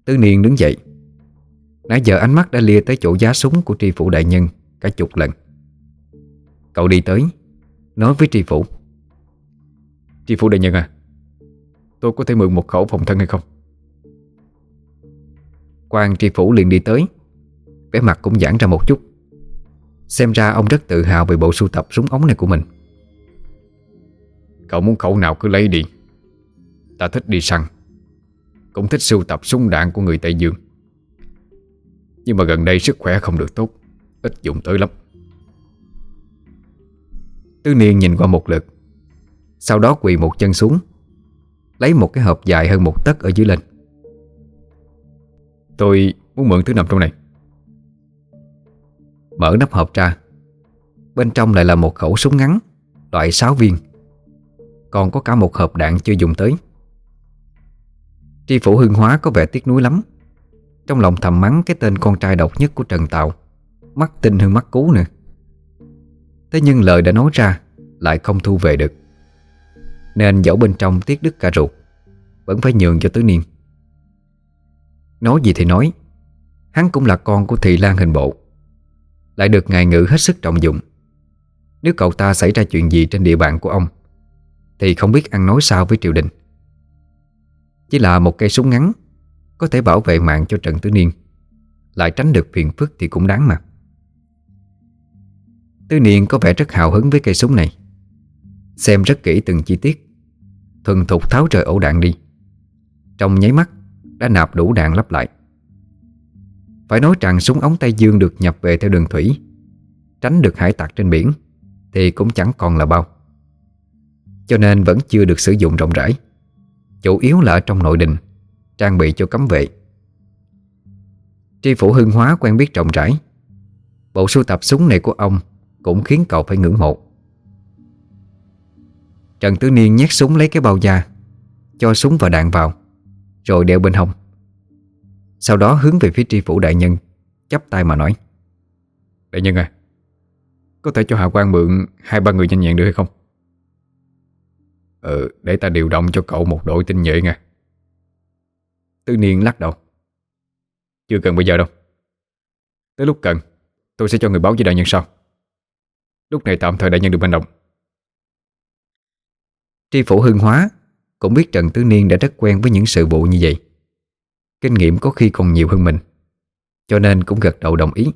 S1: Tứ Niên đứng dậy. Nãy giờ ánh mắt đã lia tới chỗ giá súng của tri phủ đại nhân Cả chục lần. Cậu đi tới, Nói với tri phủ.
S2: Tri phủ đại nhân à Tôi có thể mượn một khẩu phòng thân hay không?
S1: Quan tri phủ liền đi tới, vẻ mặt cũng giãn ra một chút. Xem ra ông rất tự hào về bộ sưu tập súng ống này của mình.
S2: Cậu muốn khẩu nào cứ lấy đi. Ta thích đi săn, Cũng thích sưu tập súng đạn của người Tây Dương. Nhưng mà gần đây sức khỏe không được tốt, Ít dùng tới lắm.
S1: Tư niên nhìn qua một lượt. Sau đó quỳ một chân xuống, Lấy một cái hộp dài hơn một tấc ở dưới lên.
S2: Tôi muốn mượn thứ nằm trong này.
S1: Mở nắp hộp ra. Bên trong lại là một khẩu súng ngắn, Loại 6 viên. Còn có cả một hộp đạn chưa dùng tới. Tri phủ hương hóa có vẻ tiếc nuối lắm. Trong lòng thầm mắng cái tên con trai độc nhất của Trần Tạo. Mắt tinh hơn mắt cú nữa. Thế nhưng lời đã nói ra, Lại không thu về được. Nên dẫu bên trong tiếc đứt cả ruột, Vẫn phải nhường cho tứ niên. Nói gì thì nói, Hắn cũng là con của thị lan hình bộ. Lại được ngài ngữ hết sức trọng dụng. Nếu cậu ta xảy ra chuyện gì trên địa bàn của ông, Thì không biết ăn nói sao với triều đình. Chỉ là một cây súng ngắn, Có thể bảo vệ mạng cho Trần Tứ Niên. Lại tránh được phiền phức thì cũng đáng mà. Tư Niên có vẻ rất hào hứng với cây súng này. Xem rất kỹ từng chi tiết. Thuần thục tháo rời ổ đạn đi. Trong nháy mắt, Đã nạp đủ đạn lắp lại. Phải nói rằng súng ống tay Dương Được nhập về theo đường thủy, Tránh được hải tặc trên biển Thì cũng chẳng còn là bao. Cho nên vẫn chưa được sử dụng rộng rãi. Chủ yếu là ở trong nội đình, Trang bị cho cấm vệ. Tri phủ Hưng hóa quen biết rộng rãi. Bộ sưu tập súng này của ông cũng khiến cậu phải ngưỡng mộ. Trần Tứ Niên nhét súng lấy cái bao da, Cho súng và đạn vào, Rồi đeo bên hông. Sau đó hướng về phía tri phủ đại nhân, chắp tay mà nói,
S2: Đại nhân à Có thể cho Hạ quan mượn Hai ba người nhanh nhẹn được hay không? Ừ để ta điều động cho cậu một đội tinh nhuệ nha.
S1: Tứ Niên lắc đầu,
S2: Chưa cần bây giờ đâu. Tới lúc cần, Tôi sẽ cho người báo với đại nhân sau. Lúc này tạm thời đã nhận được manh động
S1: Tri phủ hương hóa Cũng biết Trần Tứ Niên đã rất quen với những sự vụ như vậy. Kinh nghiệm có khi còn nhiều hơn mình, Cho nên cũng gật đầu đồng ý.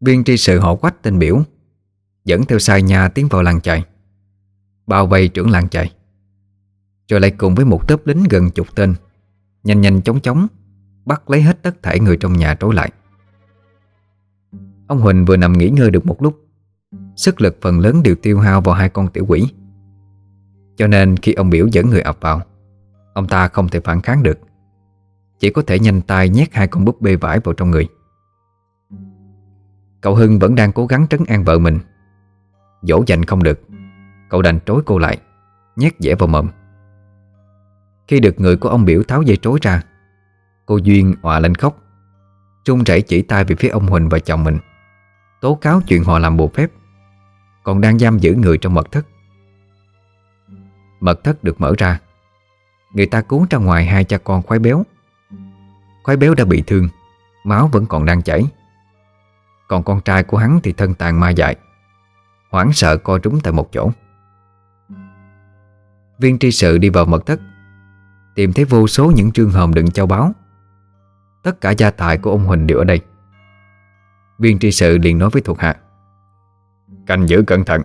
S1: Viên tri sự họ quách tên biểu, Dẫn theo sai nhà tiến vào làng chạy Bao vây trưởng làng chạy Rồi lại cùng với một tớp lính gần chục tên, Nhanh nhanh chóng chóng Bắt lấy hết tất thảy người trong nhà trối lại. Ông Huỳnh vừa nằm nghỉ ngơi được một lúc. Sức lực phần lớn đều tiêu hao vào hai con tiểu quỷ. Cho nên khi ông biểu dẫn người ập vào, Ông ta không thể phản kháng được. Chỉ có thể nhanh tay nhét hai con búp bê vải vào trong người. Cậu Hưng vẫn đang cố gắng trấn an vợ mình. Dỗ dành không được, Cậu đành trối cô lại, Nhét dẻ vào mồm. Khi được người của ông biểu tháo dây trối ra, Cô Duyên òa lên khóc Trung rẩy chỉ tay về phía ông Huỳnh và chồng mình. Tố cáo chuyện họ làm bộ phép, Còn đang giam giữ người trong mật thất. Mật thất được mở ra, Người ta cứu ra ngoài hai cha con khoái béo. Khoái béo đã bị thương, Máu vẫn còn đang chảy. Còn con trai của hắn thì thân tàn ma dại, Hoảng sợ co trúng tại một chỗ. Viên tri sự đi vào mật thất, Tìm thấy vô số những trương hòm đựng châu báu. Tất cả gia tài của ông Huỳnh đều ở đây. Viên tri sự liền nói với thuộc hạ.
S2: Canh giữ cẩn thận,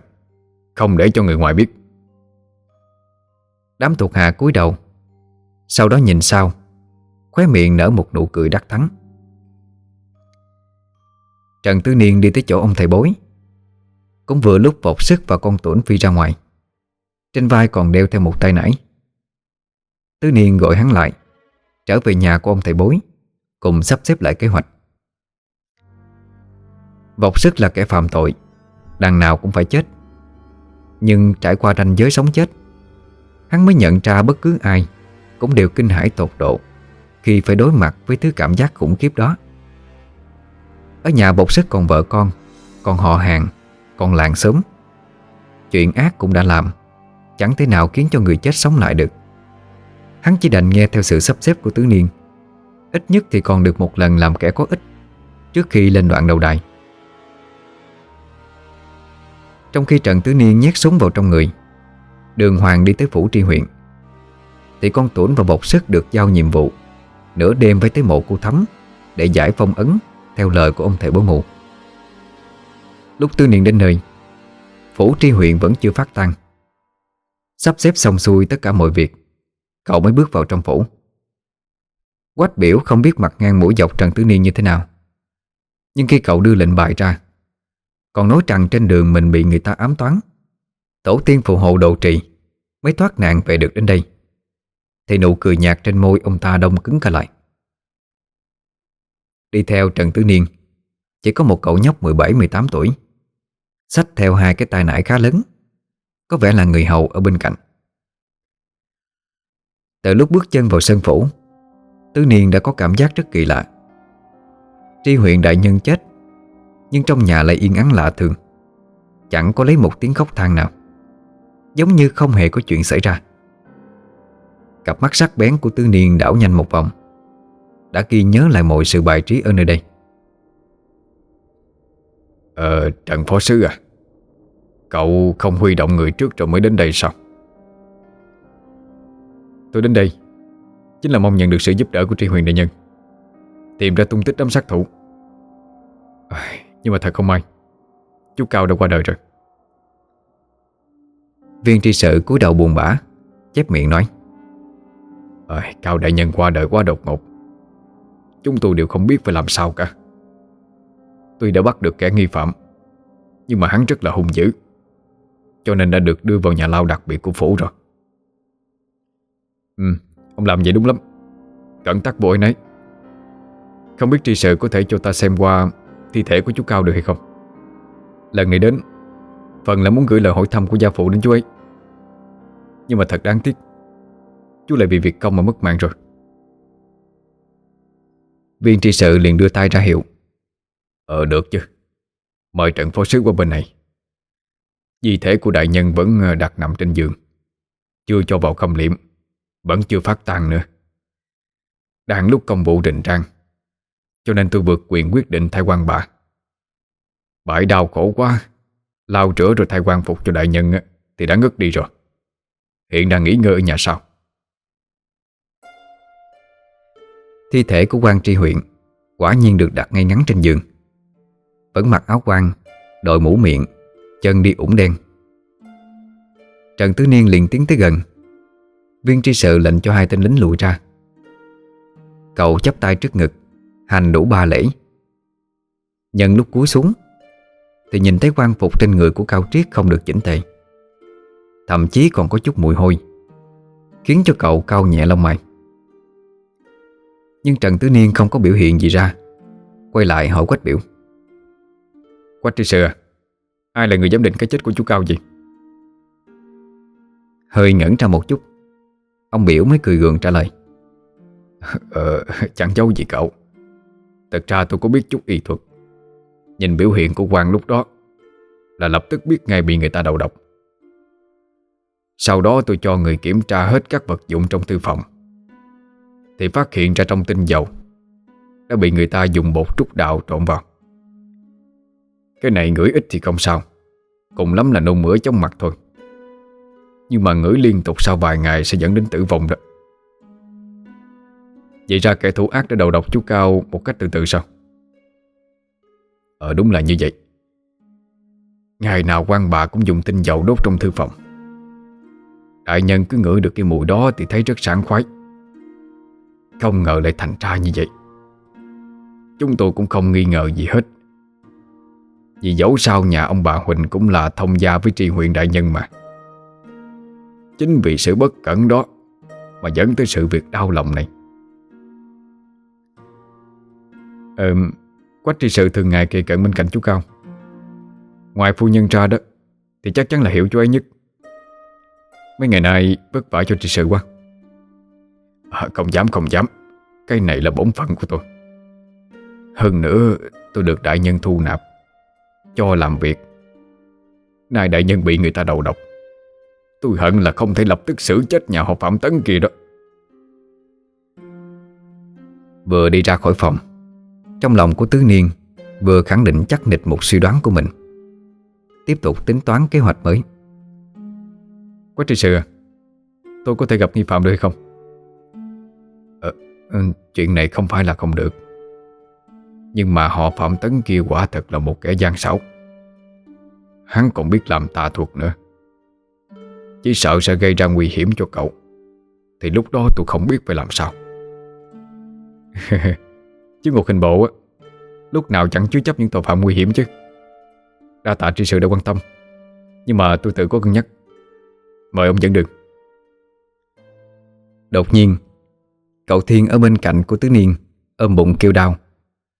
S2: Không để cho người ngoài biết.
S1: Đám thuộc hạ cúi đầu, Sau đó nhìn sau, Khóe miệng nở một nụ cười đắc thắng. Trần Tứ Niên đi tới chỗ ông thầy bối. Cũng vừa lúc vọt sức và con tuổn phi ra ngoài. Trên vai còn đeo theo một tay nải. Tứ Niên gọi hắn lại, Trở về nhà của ông thầy bối, Cùng sắp xếp lại kế hoạch. Vọc sức là kẻ phạm tội. Đằng nào cũng phải chết. Nhưng trải qua ranh giới sống chết, Hắn mới nhận ra bất cứ ai Cũng đều kinh hãi tột độ Khi phải đối mặt với thứ cảm giác khủng khiếp đó. Ở nhà bột sức còn vợ con, Còn họ hàng, Còn làng sớm Chuyện ác cũng đã làm, Chẳng thể nào khiến cho người chết sống lại được. Hắn chỉ đành nghe theo sự sắp xếp của tứ niên. Ít nhất thì còn được một lần làm kẻ có ích Trước khi lên đoạn đầu đài. Trong khi Trần Tứ Niên nhét súng vào trong người. Đường Hoàng đi tới phủ tri huyện. Thì con tuổn và bột sức được giao nhiệm vụ, Nửa đêm phải tới mộ cô thắm Để giải phong ấn Theo lời của ông thầy bố mù. Lúc Tứ Niên đến nơi, Phủ tri huyện vẫn chưa phát tăng Sắp xếp xong xuôi tất cả mọi việc, Cậu mới bước vào trong phủ. Quách biểu không biết mặt ngang mũi dọc Trần Tứ Niên như thế nào. Nhưng khi cậu đưa lệnh bài ra còn nói rằng trên đường mình bị người ta ám toán. Tổ tiên phù hộ độ trì, Mới thoát nạn về được đến đây. Thì nụ cười nhạt trên môi ông ta đông cứng cả lại. Đi theo Trần Tứ Niên, Chỉ có một cậu nhóc 17-18 tuổi. Xách theo hai cái tai nải khá lớn, Có vẻ là người hầu ở bên cạnh. Từ lúc bước chân vào sân phủ, Tứ Niên đã có cảm giác rất kỳ lạ. Tri huyện đại nhân chết nhưng trong nhà lại yên ắng lạ thường. Chẳng có lấy một tiếng khóc than nào. Giống như không hề có chuyện xảy ra. Cặp mắt sắc bén của Tư Niên đảo nhanh một vòng. Đã ghi nhớ lại mọi sự bài trí ở nơi đây.
S2: Ờ, Trần Phó Sứ à Cậu không huy động người trước rồi mới đến đây sao? Tôi đến đây Chính là mong nhận được sự giúp đỡ của tri huyền đại nhân Tìm ra tung tích đám sát thủ. Nhưng mà thật không may Chú Cao đã qua đời rồi.
S1: Viên tri sự cúi đầu buồn bã Chép miệng nói.
S2: À, Cao đại nhân qua đời quá đột ngột. Chúng tôi đều không biết phải làm sao cả. Tuy đã bắt được kẻ nghi phạm Nhưng mà hắn rất là hung dữ. Cho nên đã được đưa vào nhà lao đặc biệt của phủ rồi. Ừ, ông làm vậy đúng lắm. Cẩn tắc bội nấy. Không biết tri sự có thể cho ta xem qua Thi thể của chú Cao được hay không? Lần này đến, Phần là muốn gửi lời hỏi thăm của gia phụ đến chú ấy. Nhưng mà thật đáng tiếc, Chú lại bị việc công mà mất mạng rồi.
S1: Viên tri sự liền đưa tay ra hiệu.
S2: Ờ được chứ. Mời trận phó sứ qua bên này. Di thể của đại nhân vẫn ờ, đặt nằm trên giường. Chưa cho vào khâm liệm, Vẫn chưa phát tan nữa. Đang lúc công vụ định trang cho nên tôi vượt quyền quyết định thay quan bà. Bãi đau khổ quá, Lao rửa rồi thay quan phục cho đại nhân Thì đã ngất đi rồi. Hiện đang nghỉ ngơi ở nhà sau.
S1: Thi thể của quan tri huyện Quả nhiên được đặt ngay ngắn trên giường. Vẫn mặc áo quan, Đội mũ miệng, Chân đi ủng đen. Trần Tứ Niên liền tiến tới gần. Viên tri sự lệnh cho hai tên lính lùi ra. Cậu chắp tay trước ngực Hành đủ ba lễ. Nhân lúc cúi xuống Thì nhìn thấy quan phục trên người của Cao Triết không được chỉnh tề. Thậm chí còn có chút mùi hôi Khiến cho cậu cau nhẹ lông mày. Nhưng Trần Tứ Niên không có biểu hiện gì ra Quay lại hỏi Quách Biểu.
S2: Quách tri sự à Ai là người giám định cái chết của chú Cao gì
S1: Hơi ngẩn ra một chút Ông Biểu mới cười gượng trả lời.
S2: Ờ chẳng giấu gì cậu Thật ra tôi có biết chút y thuật. Nhìn biểu hiện của quan lúc đó, Là lập tức biết ngay bị người ta đầu độc. Sau đó tôi cho người kiểm tra hết các vật dụng trong thư phòng. Thì phát hiện ra trong tinh dầu, Đã bị người ta dùng bột trúc đạo trộn vào. Cái này ngửi ít thì không sao, Cùng lắm là nôn mửa trong mặt thôi. Nhưng mà ngửi liên tục sau vài ngày Sẽ dẫn đến tử vong đó. Vậy ra kẻ thủ ác đã đầu độc chú Cao Một cách từ từ sao? Ờ đúng là như vậy. Ngày nào quan bà cũng dùng tinh dầu đốt trong thư phòng. Đại nhân cứ ngửi được cái mùi đó Thì thấy rất sảng khoái. Không ngờ lại thành ra như vậy. Chúng tôi cũng không nghi ngờ gì hết. Vì dẫu sao nhà ông bà Huỳnh Cũng là thông gia với tri huyện đại nhân mà. Chính vì sự bất cẩn đó Mà dẫn tới sự việc đau lòng này. Ờ, Quách tri sự thường ngày kề cận bên cạnh chú Cao. Ngoài phu nhân ra đó Thì chắc chắn là hiểu chú ấy nhất. Mấy ngày nay vất vả cho tri sự quá. À, Không dám không dám. Cái này là bổn phận của tôi. Hơn nữa tôi được đại nhân thu nạp Cho làm việc. Nay đại nhân bị người ta đầu độc. Tôi hận là không thể lập tức xử chết nhà họ Phạm Tấn kia đó.
S1: Vừa đi ra khỏi phòng trong lòng của Tứ Niên Vừa khẳng định chắc nịch một suy đoán của mình. Tiếp tục tính toán kế hoạch mới.
S2: Quách tri sự à? Tôi có thể gặp nghi phạm được hay không? Ờ, Chuyện này không phải là không được. Nhưng mà họ Phạm Tấn kia quả thật là một kẻ gian xảo. Hắn còn biết làm tà thuật nữa. Chỉ sợ sẽ gây ra nguy hiểm cho cậu. Thì lúc đó tôi không biết phải làm sao Chứ ngục hình bộ á, Lúc nào chẳng chứa chấp những tội phạm nguy hiểm chứ. Đa tạ tri sự đã quan tâm. Nhưng mà tôi tự có cân nhắc. Mời ông dẫn đường.
S1: Đột nhiên, Cậu Thiên ở bên cạnh của Tứ Niên Ôm bụng kêu đau,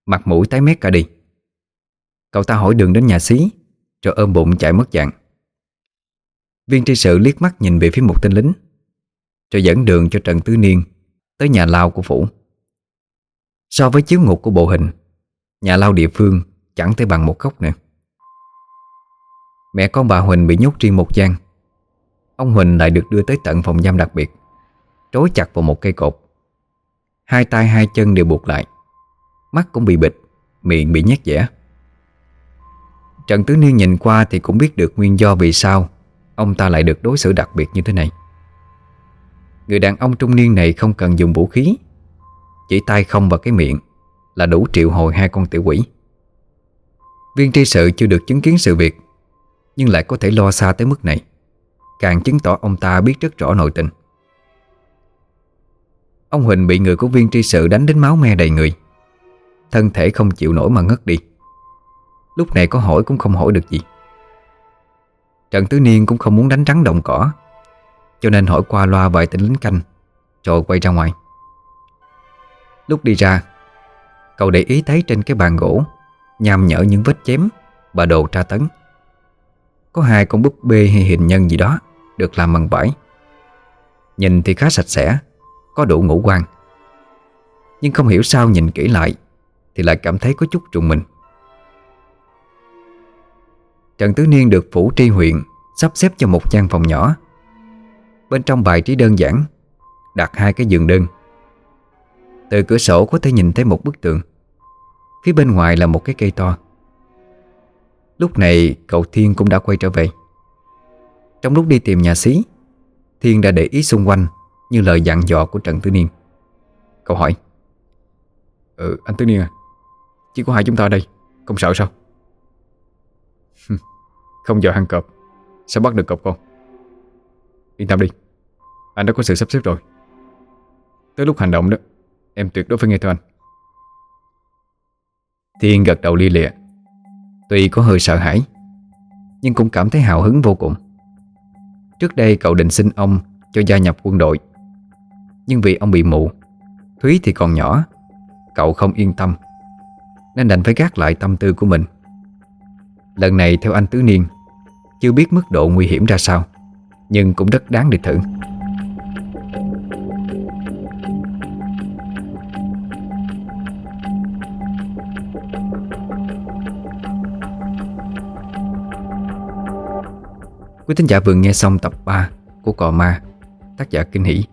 S1: Mặt mũi tái mét cả đi. Cậu ta hỏi đường đến nhà xí, Rồi ôm bụng chạy mất dạng. Viên tri sự liếc mắt nhìn về phía một tên lính, Rồi dẫn đường cho Trần Tứ Niên Tới nhà lao của phủ. So với chiếu ngục của bộ hình, Nhà lao địa phương chẳng thể bằng một góc nữa. Mẹ con bà Huỳnh bị nhốt riêng một gian. Ông Huỳnh lại được đưa tới tận phòng giam đặc biệt Trối chặt vào một cây cột. Hai tay hai chân đều buộc lại, Mắt cũng bị bịt, Miệng bị nhét dẻ. Trần Tứ Niên nhìn qua thì cũng biết được nguyên do vì sao Ông ta lại được đối xử đặc biệt như thế này. Người đàn ông trung niên này không cần dùng vũ khí chỉ tay không vào cái miệng Là đủ triệu hồi hai con tiểu quỷ. Viên tri sự chưa được chứng kiến sự việc, Nhưng lại có thể lo xa tới mức này. Càng chứng tỏ ông ta biết rất rõ nội tình. Ông Huỳnh bị người của viên tri sự đánh đến máu me đầy người. Thân thể không chịu nổi mà ngất đi. Lúc này có hỏi cũng không hỏi được gì. Trần Tứ Niên cũng không muốn đánh trắng động cỏ, Cho nên hỏi qua loa vài tên lính canh, Rồi quay ra ngoài. Lúc đi ra, Cậu để ý thấy trên cái bàn gỗ Nhàm nhở những vết chém Và đồ tra tấn. Có hai con búp bê hay hình nhân gì đó Được làm bằng vải. Nhìn thì khá sạch sẽ, Có đủ ngũ quan. Nhưng không hiểu sao nhìn kỹ lại Thì lại cảm thấy có chút trùng mình. Trần Tứ Niên được phủ tri huyện, Sắp xếp cho một gian phòng nhỏ. Bên trong bài trí đơn giản, Đặt hai cái giường đơn. Từ cửa sổ có thể nhìn thấy một bức tường. Phía bên ngoài là một cái cây to. Lúc này, cậu Thiên cũng đã quay trở về. Trong lúc đi tìm nhà xí, Thiên đã để ý xung quanh Như lời dặn dò của Trần Tứ Niên. Cậu hỏi
S2: Ừ anh Tứ Niên à Chỉ có hai chúng ta đây, Không sợ sao? Không giờ ăn cọp Sao bắt được cọp con. Yên tâm đi, Anh đã có sự sắp xếp rồi. Tới lúc hành động đó Em tuyệt đối phải nghe theo anh.
S1: Thiên gật đầu lia lịa. Tuy có hơi sợ hãi, Nhưng cũng cảm thấy hào hứng vô cùng. Trước đây cậu định xin ông Cho gia nhập quân đội. Nhưng vì ông bị mụ Thúy thì còn nhỏ, Cậu không yên tâm, Nên đành phải gác lại tâm tư của mình. Lần này theo anh Tứ Niên, Chưa biết mức độ nguy hiểm ra sao, Nhưng cũng rất đáng để thử. Quý thính giả vừa nghe xong tập 3 của Cò Ma, Tác giả Kinh Hỷ.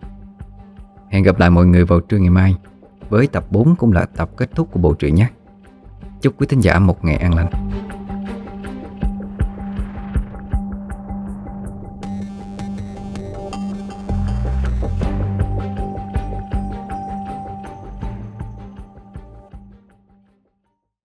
S1: Hẹn gặp lại mọi người vào trưa ngày mai. Với tập 4 cũng là tập kết thúc của bộ truyện nhé. Chúc quý thính giả một ngày an lành.